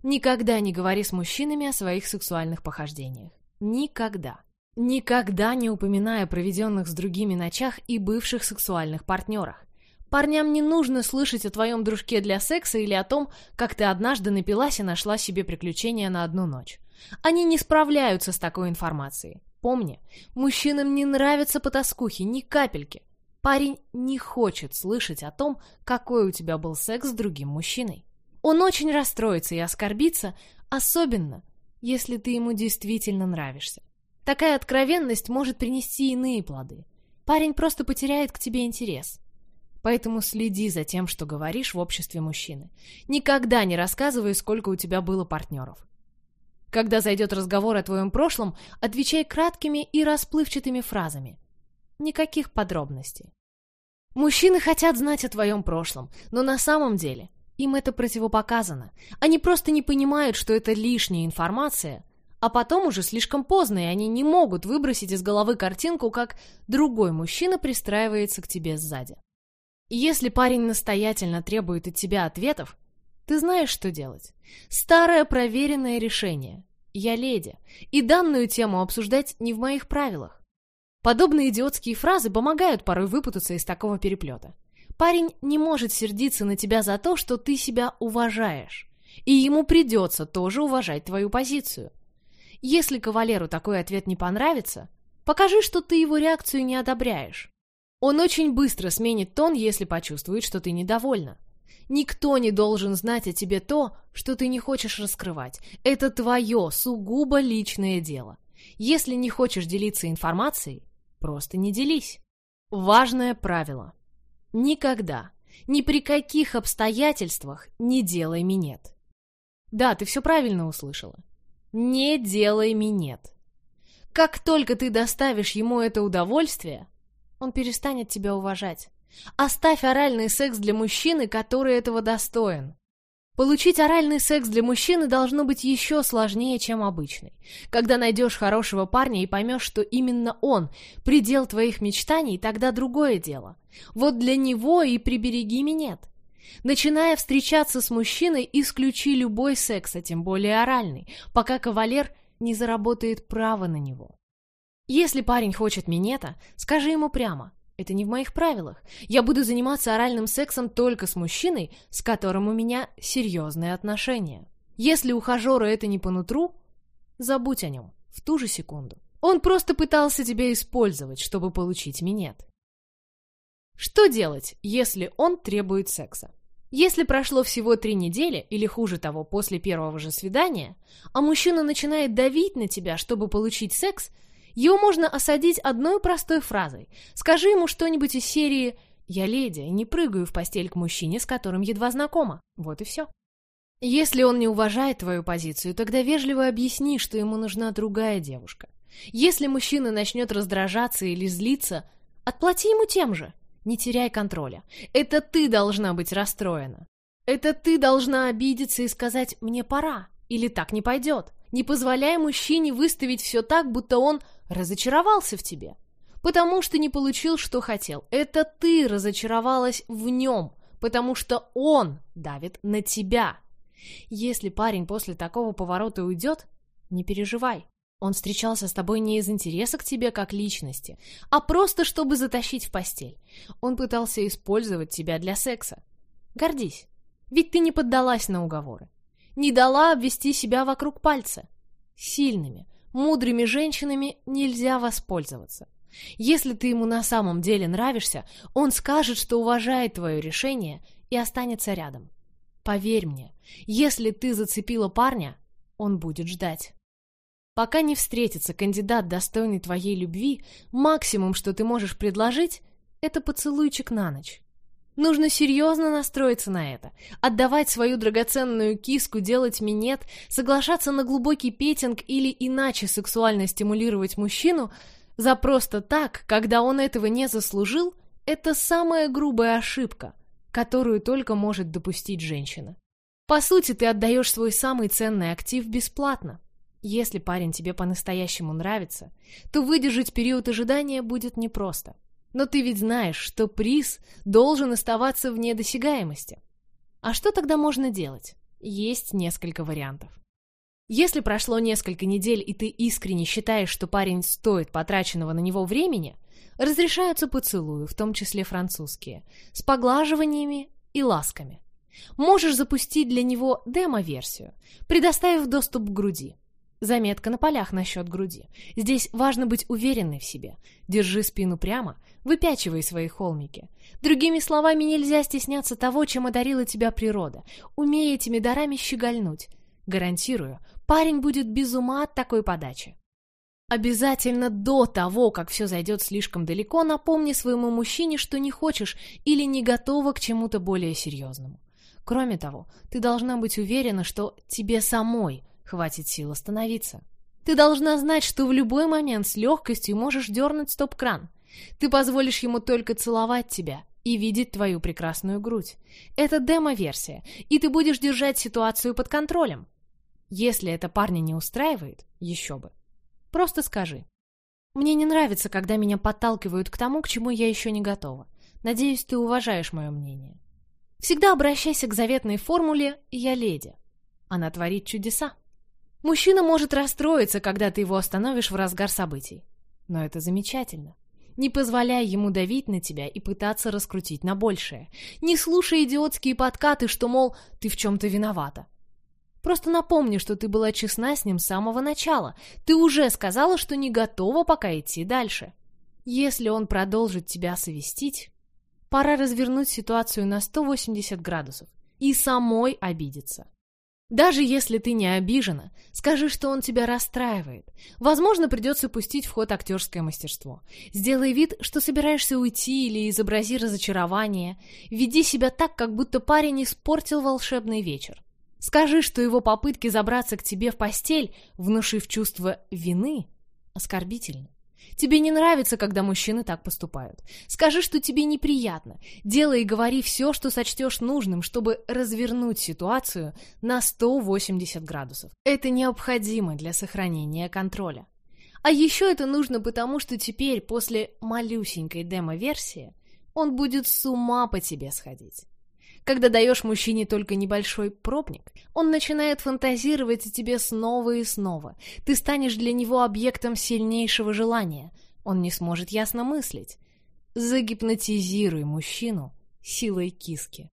A: Никогда не говори с мужчинами о своих сексуальных похождениях. Никогда. Никогда не упоминая проведенных с другими ночах и бывших сексуальных партнерах. Парням не нужно слышать о твоем дружке для секса или о том, как ты однажды напилась и нашла себе приключения на одну ночь. Они не справляются с такой информацией. Помни, мужчинам не нравятся потаскухи, ни капельки. Парень не хочет слышать о том, какой у тебя был секс с другим мужчиной. Он очень расстроится и оскорбится, особенно, если ты ему действительно нравишься. Такая откровенность может принести иные плоды. Парень просто потеряет к тебе интерес. Поэтому следи за тем, что говоришь в обществе мужчины. Никогда не рассказывай, сколько у тебя было партнеров. Когда зайдет разговор о твоем прошлом, отвечай краткими и расплывчатыми фразами. Никаких подробностей. Мужчины хотят знать о твоем прошлом, но на самом деле им это противопоказано. Они просто не понимают, что это лишняя информация, а потом уже слишком поздно, и они не могут выбросить из головы картинку, как другой мужчина пристраивается к тебе сзади. Если парень настоятельно требует от тебя ответов, ты знаешь, что делать. Старое проверенное решение. Я леди, и данную тему обсуждать не в моих правилах. Подобные идиотские фразы помогают порой выпутаться из такого переплета. Парень не может сердиться на тебя за то, что ты себя уважаешь, и ему придется тоже уважать твою позицию. Если кавалеру такой ответ не понравится, покажи, что ты его реакцию не одобряешь. Он очень быстро сменит тон, если почувствует, что ты недовольна. Никто не должен знать о тебе то, что ты не хочешь раскрывать. Это твое сугубо личное дело. Если не хочешь делиться информацией, просто не делись. Важное правило. Никогда, ни при каких обстоятельствах не делай минет. Да, ты все правильно услышала. Не делай минет. Как только ты доставишь ему это удовольствие, он перестанет тебя уважать. Оставь оральный секс для мужчины, который этого достоин. Получить оральный секс для мужчины должно быть еще сложнее, чем обычный. Когда найдешь хорошего парня и поймешь, что именно он – предел твоих мечтаний, тогда другое дело. Вот для него и прибереги минет. Начиная встречаться с мужчиной, исключи любой секс, а тем более оральный, пока кавалер не заработает право на него. Если парень хочет минета, скажи ему прямо. Это не в моих правилах. Я буду заниматься оральным сексом только с мужчиной, с которым у меня серьезные отношения. Если ухажеру это не по нутру, забудь о нем в ту же секунду. Он просто пытался тебя использовать, чтобы получить минет. Что делать, если он требует секса? Если прошло всего три недели, или хуже того, после первого же свидания, а мужчина начинает давить на тебя, чтобы получить секс – его можно осадить одной простой фразой. Скажи ему что-нибудь из серии «Я леди не прыгаю в постель к мужчине, с которым едва знакома». Вот и все. Если он не уважает твою позицию, тогда вежливо объясни, что ему нужна другая девушка. Если мужчина начнет раздражаться или злиться, отплати ему тем же. Не теряй контроля. Это ты должна быть расстроена. Это ты должна обидеться и сказать «мне пора» или «так не пойдет». Не позволяй мужчине выставить все так, будто он разочаровался в тебе. Потому что не получил, что хотел. Это ты разочаровалась в нем, потому что он давит на тебя. Если парень после такого поворота уйдет, не переживай. Он встречался с тобой не из интереса к тебе как личности, а просто чтобы затащить в постель. Он пытался использовать тебя для секса. Гордись, ведь ты не поддалась на уговоры не дала обвести себя вокруг пальца. Сильными, мудрыми женщинами нельзя воспользоваться. Если ты ему на самом деле нравишься, он скажет, что уважает твое решение и останется рядом. Поверь мне, если ты зацепила парня, он будет ждать. Пока не встретится кандидат, достойный твоей любви, максимум, что ты можешь предложить, это поцелуйчик на ночь. Нужно серьезно настроиться на это, отдавать свою драгоценную киску, делать минет, соглашаться на глубокий петинг или иначе сексуально стимулировать мужчину за просто так, когда он этого не заслужил, это самая грубая ошибка, которую только может допустить женщина. По сути, ты отдаешь свой самый ценный актив бесплатно. Если парень тебе по-настоящему нравится, то выдержать период ожидания будет непросто. Но ты ведь знаешь, что приз должен оставаться вне досягаемости. А что тогда можно делать? есть несколько вариантов. Если прошло несколько недель, и ты искренне считаешь, что парень стоит потраченного на него времени, разрешаются поцелуи, в том числе французские, с поглаживаниями и ласками. Можешь запустить для него демо-версию, предоставив доступ к груди. Заметка на полях насчет груди. Здесь важно быть уверенной в себе. Держи спину прямо, выпячивай свои холмики. Другими словами, нельзя стесняться того, чем одарила тебя природа. Умей этими дарами щегольнуть. Гарантирую, парень будет без ума от такой подачи. Обязательно до того, как все зайдет слишком далеко, напомни своему мужчине, что не хочешь или не готова к чему-то более серьезному. Кроме того, ты должна быть уверена, что тебе самой хватит сил остановиться. Ты должна знать, что в любой момент с легкостью можешь дернуть стоп-кран. Ты позволишь ему только целовать тебя и видеть твою прекрасную грудь. Это демо-версия, и ты будешь держать ситуацию под контролем. Если это парня не устраивает, еще бы. Просто скажи. Мне не нравится, когда меня подталкивают к тому, к чему я еще не готова. Надеюсь, ты уважаешь мое мнение. Всегда обращайся к заветной формуле «я леди». Она творит чудеса. Мужчина может расстроиться, когда ты его остановишь в разгар событий. Но это замечательно. Не позволяй ему давить на тебя и пытаться раскрутить на большее. Не слушай идиотские подкаты, что, мол, ты в чем-то виновата. Просто напомни, что ты была честна с ним с самого начала. Ты уже сказала, что не готова пока идти дальше. Если он продолжит тебя совестить, пора развернуть ситуацию на 180 градусов и самой обидеться. Даже если ты не обижена, скажи, что он тебя расстраивает. Возможно, придется пустить в ход актерское мастерство. Сделай вид, что собираешься уйти или изобрази разочарование. Веди себя так, как будто парень испортил волшебный вечер. Скажи, что его попытки забраться к тебе в постель, внушив чувство вины, оскорбительны. Тебе не нравится, когда мужчины так поступают. Скажи, что тебе неприятно. Делай и говори все, что сочтешь нужным, чтобы развернуть ситуацию на 180 градусов. Это необходимо для сохранения контроля. А еще это нужно потому, что теперь, после малюсенькой демо-версии, он будет с ума по тебе сходить. Когда даешь мужчине только небольшой пробник, он начинает фантазировать о тебе снова и снова. Ты станешь для него объектом сильнейшего желания. Он не сможет ясно мыслить. Загипнотизируй мужчину силой киски.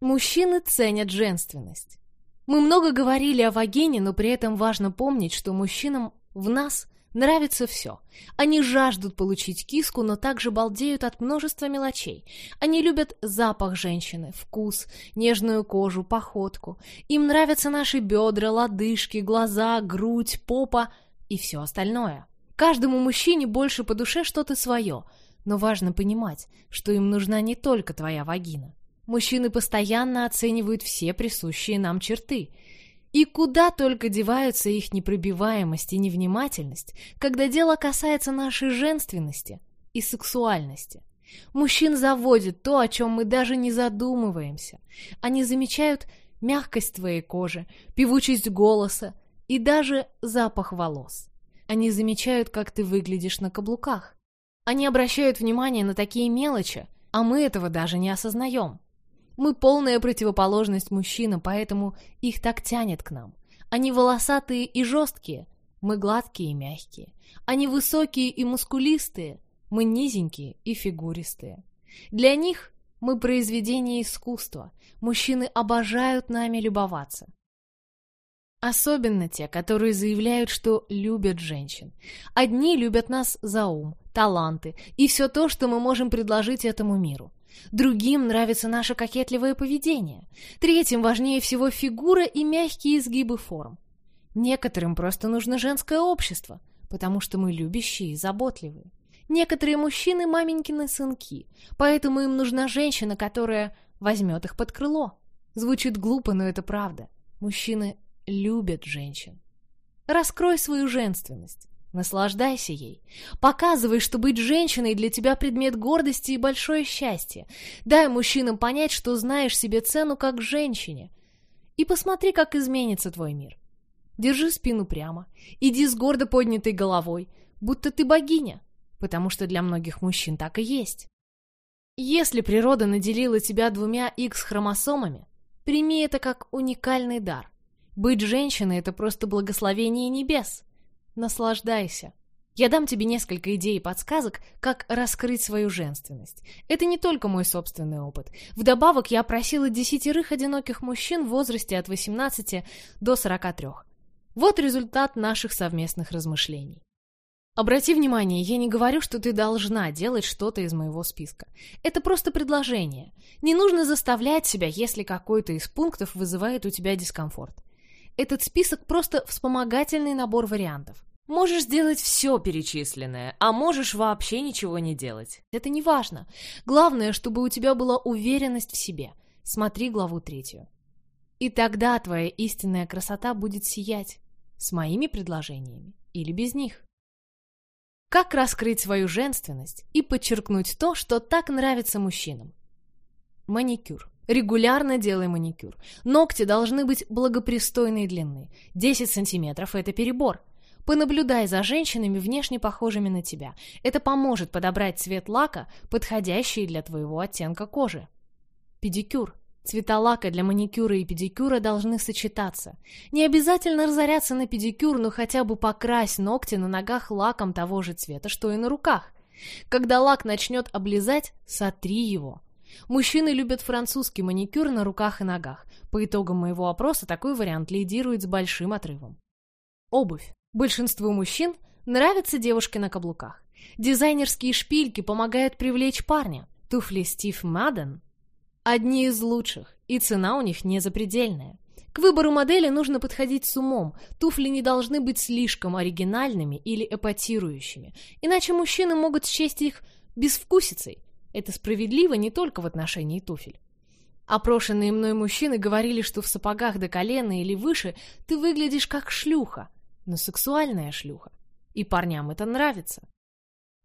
A: Мужчины ценят женственность. Мы много говорили о вагине, но при этом важно помнить, что мужчинам в нас Нравится все. Они жаждут получить киску, но также балдеют от множества мелочей. Они любят запах женщины, вкус, нежную кожу, походку. Им нравятся наши бедра, лодыжки, глаза, грудь, попа и все остальное. Каждому мужчине больше по душе что-то свое, но важно понимать, что им нужна не только твоя вагина. Мужчины постоянно оценивают все присущие нам черты – и куда только деваются их непробиваемость и невнимательность, когда дело касается нашей женственности и сексуальности. Мужчин заводит то, о чем мы даже не задумываемся. Они замечают мягкость твоей кожи, певучесть голоса и даже запах волос. Они замечают, как ты выглядишь на каблуках. Они обращают внимание на такие мелочи, а мы этого даже не осознаем. Мы полная противоположность мужчинам, поэтому их так тянет к нам. Они волосатые и жесткие, мы гладкие и мягкие. Они высокие и мускулистые, мы низенькие и фигуристые. Для них мы произведение искусства. Мужчины обожают нами любоваться. Особенно те, которые заявляют, что любят женщин. Одни любят нас за ум, таланты и все то, что мы можем предложить этому миру. Другим нравится наше кокетливое поведение. Третьим важнее всего фигура и мягкие изгибы форм. Некоторым просто нужно женское общество, потому что мы любящие и заботливые. Некоторые мужчины маменькины сынки, поэтому им нужна женщина, которая возьмет их под крыло. Звучит глупо, но это правда. Мужчины любят женщин. Раскрой свою женственность. Наслаждайся ей. Показывай, что быть женщиной для тебя предмет гордости и большое счастье. Дай мужчинам понять, что знаешь себе цену как женщине. И посмотри, как изменится твой мир. Держи спину прямо. Иди с гордо поднятой головой, будто ты богиня, потому что для многих мужчин так и есть. Если природа наделила тебя двумя X-хромосомами, Прими это как уникальный дар. Быть женщиной — это просто благословение небес. Наслаждайся. Я дам тебе несколько идей и подсказок, как раскрыть свою женственность. Это не только мой собственный опыт. Вдобавок я опросила десятерых одиноких мужчин в возрасте от 18 до 43. Вот результат наших совместных размышлений. Обрати внимание, я не говорю, что ты должна делать что-то из моего списка. Это просто предложение. Не нужно заставлять себя, если какой-то из пунктов вызывает у тебя дискомфорт. Этот список просто вспомогательный набор вариантов. Можешь сделать все перечисленное, а можешь вообще ничего не делать. Это не важно. Главное, чтобы у тебя была уверенность в себе. Смотри главу третью. И тогда твоя истинная красота будет сиять. С моими предложениями или без них. Как раскрыть свою женственность и подчеркнуть то, что так нравится мужчинам? Маникюр. Регулярно делай маникюр. Ногти должны быть благопристойной длины. 10 сантиметров – это перебор. Понаблюдай за женщинами, внешне похожими на тебя. Это поможет подобрать цвет лака, подходящий для твоего оттенка кожи. Педикюр. Цвета лака для маникюра и педикюра должны сочетаться. Не обязательно разоряться на педикюр, но хотя бы покрась ногти на ногах лаком того же цвета, что и на руках. Когда лак начнет облизать, сотри его. Мужчины любят французский маникюр на руках и ногах. По итогам моего опроса такой вариант лидирует с большим отрывом. Обувь. Большинству мужчин нравятся девушки на каблуках. Дизайнерские шпильки помогают привлечь парня. Туфли Стив Маден – одни из лучших, и цена у них не запредельная. К выбору модели нужно подходить с умом. Туфли не должны быть слишком оригинальными или эпатирующими, иначе мужчины могут счесть их безвкусицей. Это справедливо не только в отношении туфель. Опрошенные мной мужчины говорили, что в сапогах до колена или выше ты выглядишь как шлюха, но сексуальная шлюха. И парням это нравится.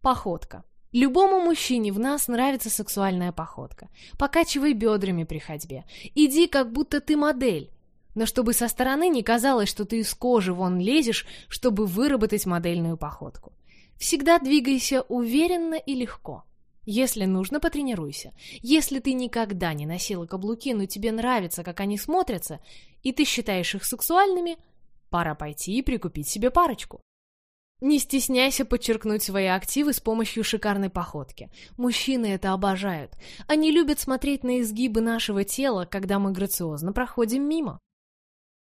A: Походка. Любому мужчине в нас нравится сексуальная походка. Покачивай бедрами при ходьбе. Иди, как будто ты модель. Но чтобы со стороны не казалось, что ты из кожи вон лезешь, чтобы выработать модельную походку. Всегда двигайся уверенно и легко. Если нужно, потренируйся. Если ты никогда не носила каблуки, но тебе нравится, как они смотрятся, и ты считаешь их сексуальными – Пора пойти и прикупить себе парочку. Не стесняйся подчеркнуть свои активы с помощью шикарной походки. Мужчины это обожают. Они любят смотреть на изгибы нашего тела, когда мы грациозно проходим мимо.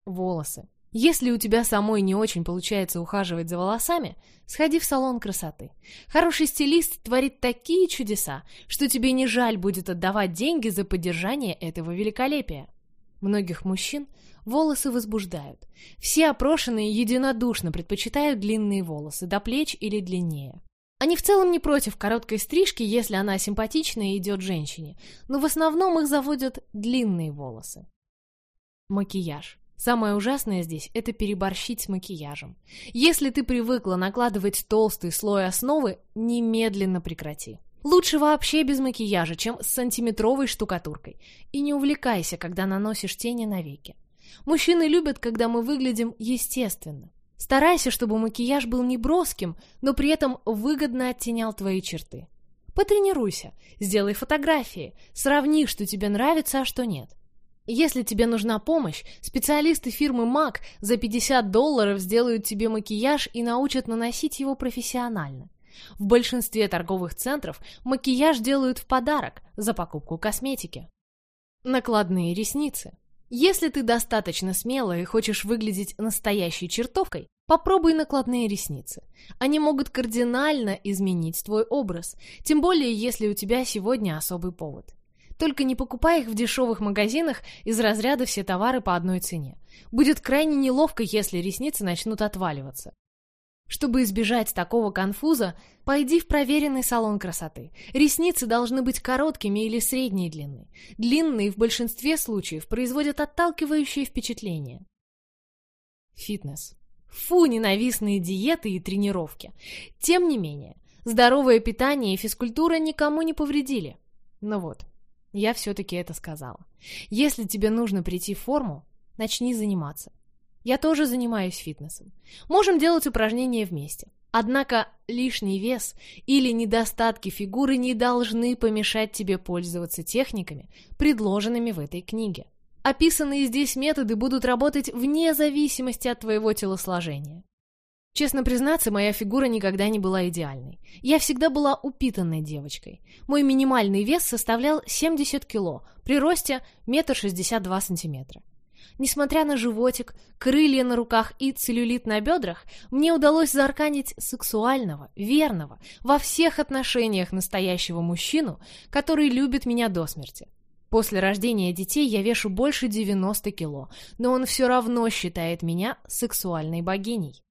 A: Волосы. Если у тебя самой не очень получается ухаживать за волосами, сходи в салон красоты. Хороший стилист творит такие чудеса, что тебе не жаль будет отдавать деньги за поддержание этого великолепия. Многих мужчин волосы возбуждают. Все опрошенные единодушно предпочитают длинные волосы, до плеч или длиннее. Они в целом не против короткой стрижки, если она симпатичная и идет женщине, но в основном их заводят длинные волосы. Макияж. Самое ужасное здесь – это переборщить с макияжем. Если ты привыкла накладывать толстый слой основы, немедленно прекрати. Лучше вообще без макияжа, чем с сантиметровой штукатуркой. И не увлекайся, когда наносишь тени на веки. Мужчины любят, когда мы выглядим естественно. Старайся, чтобы макияж был не броским, но при этом выгодно оттенял твои черты. Потренируйся, сделай фотографии, сравни, что тебе нравится, а что нет. Если тебе нужна помощь, специалисты фирмы MAC за 50 долларов сделают тебе макияж и научат наносить его профессионально. В большинстве торговых центров макияж делают в подарок за покупку косметики. Накладные ресницы. Если ты достаточно смелая и хочешь выглядеть настоящей чертовкой, попробуй накладные ресницы. Они могут кардинально изменить твой образ, тем более если у тебя сегодня особый повод. Только не покупай их в дешевых магазинах из разряда все товары по одной цене. Будет крайне неловко, если ресницы начнут отваливаться. Чтобы избежать такого конфуза, пойди в проверенный салон красоты. Ресницы должны быть короткими или средней длины. Длинные в большинстве случаев производят отталкивающее впечатление. Фитнес. Фу, ненавистные диеты и тренировки. Тем не менее, здоровое питание и физкультура никому не повредили. Но вот, я все-таки это сказала. Если тебе нужно прийти в форму, начни заниматься. Я тоже занимаюсь фитнесом. Можем делать упражнения вместе. Однако лишний вес или недостатки фигуры не должны помешать тебе пользоваться техниками, предложенными в этой книге. Описанные здесь методы будут работать вне зависимости от твоего телосложения. Честно признаться, моя фигура никогда не была идеальной. Я всегда была упитанной девочкой. Мой минимальный вес составлял 70 кило, при росте 1,62 сантиметра. Несмотря на животик, крылья на руках и целлюлит на бедрах, мне удалось заарканить сексуального, верного, во всех отношениях настоящего мужчину, который любит меня до смерти. После рождения детей я вешу больше 90 кило, но он все равно считает меня сексуальной богиней.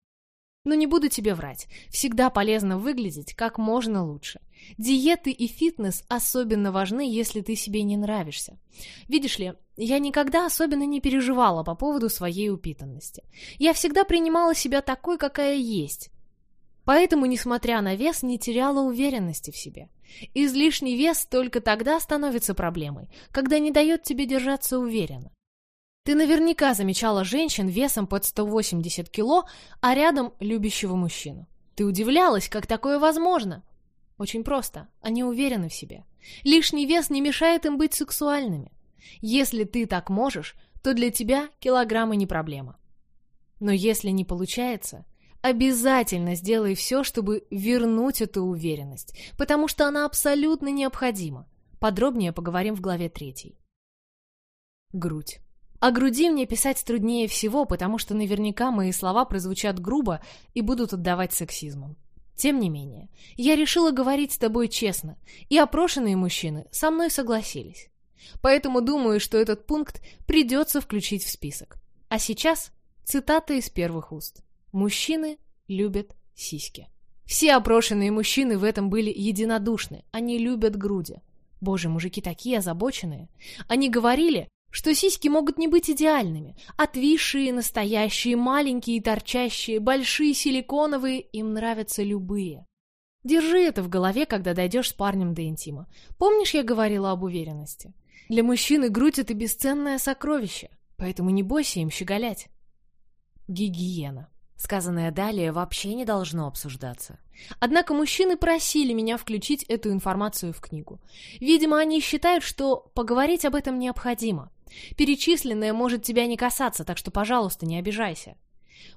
A: Но не буду тебе врать, всегда полезно выглядеть как можно лучше. Диеты и фитнес особенно важны, если ты себе не нравишься. Видишь ли, я никогда особенно не переживала по поводу своей упитанности. Я всегда принимала себя такой, какая есть. Поэтому, несмотря на вес, не теряла уверенности в себе. Излишний вес только тогда становится проблемой, когда не дает тебе держаться уверенно. Ты наверняка замечала женщин весом под 180 кило, а рядом любящего мужчину. Ты удивлялась, как такое возможно. Очень просто, они уверены в себе. Лишний вес не мешает им быть сексуальными. Если ты так можешь, то для тебя килограммы не проблема. Но если не получается, обязательно сделай все, чтобы вернуть эту уверенность, потому что она абсолютно необходима. Подробнее поговорим в главе 3. Грудь. О груди мне писать труднее всего, потому что наверняка мои слова прозвучат грубо и будут отдавать сексизмом. Тем не менее, я решила говорить с тобой честно, и опрошенные мужчины со мной согласились. Поэтому думаю, что этот пункт придется включить в список. А сейчас цитата из первых уст. Мужчины любят сиськи. Все опрошенные мужчины в этом были единодушны. Они любят груди. Боже, мужики такие озабоченные. Они говорили, что сиськи могут не быть идеальными. Отвисшие, настоящие, маленькие, торчащие, большие, силиконовые, им нравятся любые. Держи это в голове, когда дойдешь с парнем до интима. Помнишь, я говорила об уверенности? Для мужчины грудь — это бесценное сокровище, поэтому не бойся им щеголять. Гигиена. Сказанное далее вообще не должно обсуждаться. Однако мужчины просили меня включить эту информацию в книгу. Видимо, они считают, что поговорить об этом необходимо. Перечисленное может тебя не касаться, так что, пожалуйста, не обижайся.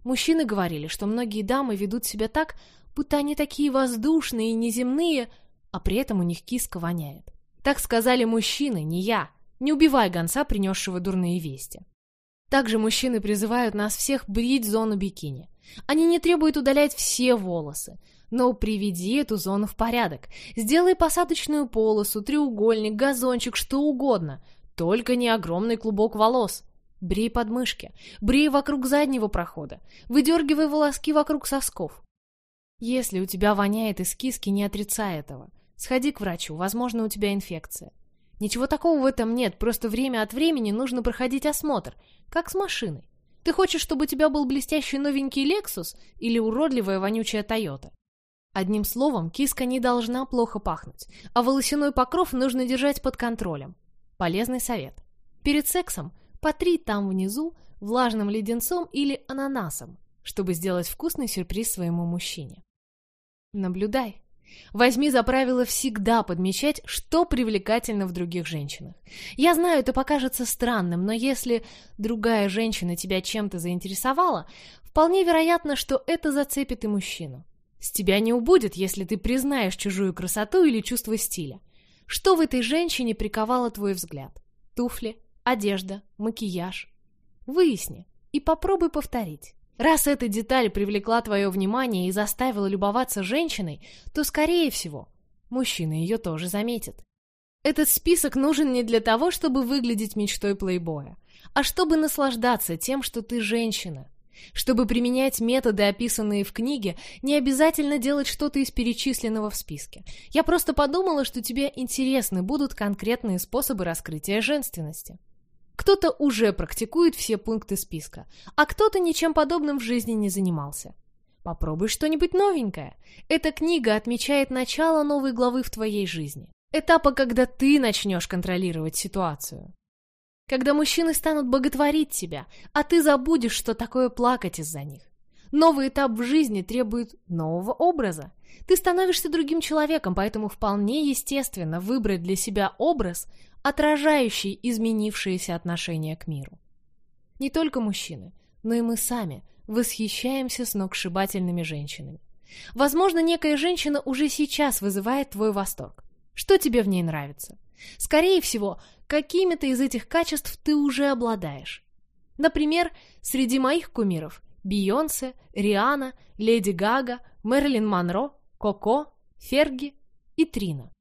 A: Мужчины говорили, что многие дамы ведут себя так, будто они такие воздушные и неземные, а при этом у них киска воняет. Так сказали мужчины, не я. Не убивай гонца, принесшего дурные вести. Также мужчины призывают нас всех брить зону бикини. Они не требуют удалять все волосы, но приведи эту зону в порядок. Сделай посадочную полосу, треугольник, газончик, что угодно. Только не огромный клубок волос. Брей подмышки, брей вокруг заднего прохода, выдергивай волоски вокруг сосков. Если у тебя воняет из киски, не отрицай этого. Сходи к врачу, возможно, у тебя инфекция. Ничего такого в этом нет, просто время от времени нужно проходить осмотр, как с машиной. Ты хочешь, чтобы у тебя был блестящий новенький Lexus или уродливая вонючая Toyota? Одним словом, киска не должна плохо пахнуть, а волосяной покров нужно держать под контролем. Полезный совет. Перед сексом потри там внизу влажным леденцом или ананасом, чтобы сделать вкусный сюрприз своему мужчине. Наблюдай. Возьми за правило всегда подмечать, что привлекательно в других женщинах. Я знаю, это покажется странным, но если другая женщина тебя чем-то заинтересовала, вполне вероятно, что это зацепит и мужчину. С тебя не убудет, если ты признаешь чужую красоту или чувство стиля. Что в этой женщине приковало твой взгляд? Туфли, одежда, макияж? Выясни и попробуй повторить. Раз эта деталь привлекла твое внимание и заставила любоваться женщиной, то, скорее всего, мужчина ее тоже заметит. Этот список нужен не для того, чтобы выглядеть мечтой плейбоя, а чтобы наслаждаться тем, что ты женщина. Чтобы применять методы, описанные в книге, не обязательно делать что-то из перечисленного в списке. Я просто подумала, что тебе интересны будут конкретные способы раскрытия женственности. Кто-то уже практикует все пункты списка, а кто-то ничем подобным в жизни не занимался. Попробуй что-нибудь новенькое. Эта книга отмечает начало новой главы в твоей жизни. Этапа, когда ты начнешь контролировать ситуацию. Когда мужчины станут боготворить тебя, а ты забудешь, что такое плакать из-за них. Новый этап в жизни требует нового образа. Ты становишься другим человеком, поэтому вполне естественно выбрать для себя образ, отражающий изменившиеся отношения к миру. Не только мужчины, но и мы сами восхищаемся сногсшибательными женщинами. Возможно, некая женщина уже сейчас вызывает твой восторг. Что тебе в ней нравится? Скорее всего, какими-то из этих качеств ты уже обладаешь. Например, среди моих кумиров Бейонсе, Риана, Леди Гага, Мэрилин Монро, Коко, Ферги и Трина.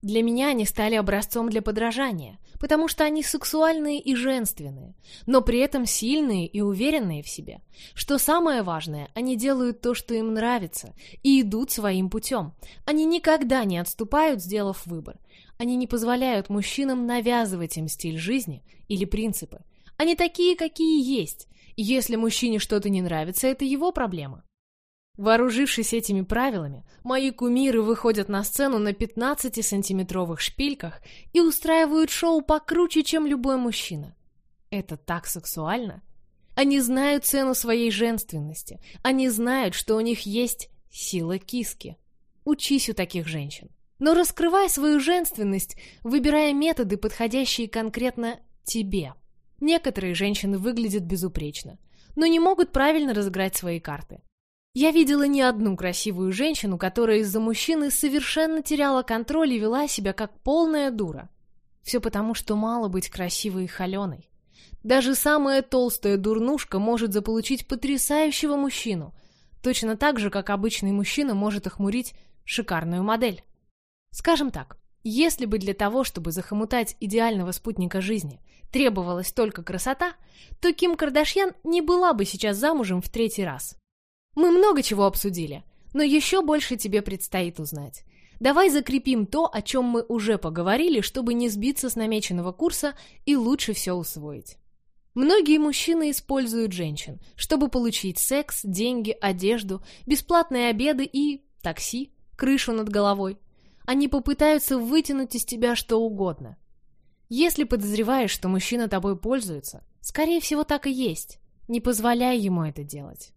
A: Для меня они стали образцом для подражания, потому что они сексуальные и женственные, но при этом сильные и уверенные в себе. Что самое важное, они делают то, что им нравится, и идут своим путем. Они никогда не отступают, сделав выбор. Они не позволяют мужчинам навязывать им стиль жизни или принципы. Они такие, какие есть. Если мужчине что-то не нравится, это его проблема. Вооружившись этими правилами, мои кумиры выходят на сцену на 15-сантиметровых шпильках и устраивают шоу покруче, чем любой мужчина. Это так сексуально. Они знают цену своей женственности. Они знают, что у них есть сила киски. Учись у таких женщин. Но раскрывай свою женственность, выбирая методы, подходящие конкретно тебе. Некоторые женщины выглядят безупречно, но не могут правильно разыграть свои карты. Я видела не одну красивую женщину, которая из-за мужчины совершенно теряла контроль и вела себя как полная дура. Все потому, что мало быть красивой и холеной. Даже самая толстая дурнушка может заполучить потрясающего мужчину, точно так же, как обычный мужчина может охмурить шикарную модель. Скажем так, если бы для того, чтобы захомутать идеального спутника жизни, требовалась только красота, то Ким Кардашьян не была бы сейчас замужем в третий раз. Мы много чего обсудили, но еще больше тебе предстоит узнать. Давай закрепим то, о чем мы уже поговорили, чтобы не сбиться с намеченного курса и лучше все усвоить. Многие мужчины используют женщин, чтобы получить секс, деньги, одежду, бесплатные обеды и такси, крышу над головой. Они попытаются вытянуть из тебя что угодно. Если подозреваешь, что мужчина тобой пользуется, скорее всего так и есть. Не позволяй ему это делать.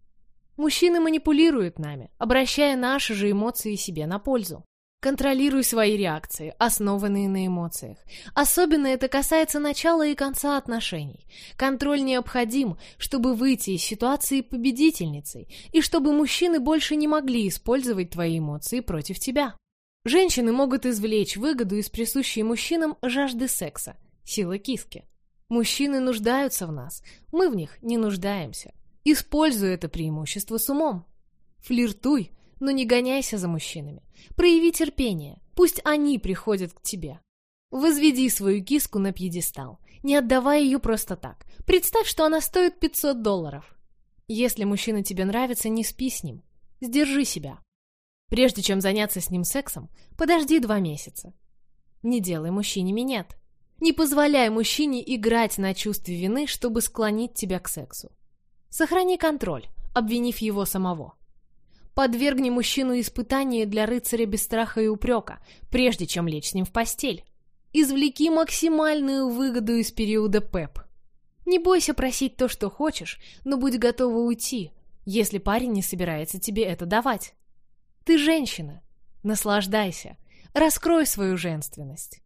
A: Мужчины манипулируют нами, обращая наши же эмоции себе на пользу. Контролируй свои реакции, основанные на эмоциях. Особенно это касается начала и конца отношений. Контроль необходим, чтобы выйти из ситуации победительницей, и чтобы мужчины больше не могли использовать твои эмоции против тебя. Женщины могут извлечь выгоду из присущей мужчинам жажды секса, силы киски. Мужчины нуждаются в нас, мы в них не нуждаемся. Используй это преимущество с умом. Флиртуй, но не гоняйся за мужчинами. Прояви терпение, пусть они приходят к тебе. Возведи свою киску на пьедестал, не отдавай ее просто так. Представь, что она стоит 500 долларов. Если мужчина тебе нравится, не спи с ним. Сдержи себя. Прежде чем заняться с ним сексом, подожди два месяца. Не делай мужчине минет. Не позволяй мужчине играть на чувстве вины, чтобы склонить тебя к сексу. Сохрани контроль, обвинив его самого. Подвергни мужчину испытанию для рыцаря без страха и упрека, прежде чем лечь с ним в постель. Извлеки максимальную выгоду из периода ПЭП. Не бойся просить то, что хочешь, но будь готова уйти, если парень не собирается тебе это давать. Ты женщина. Наслаждайся. Раскрой свою женственность.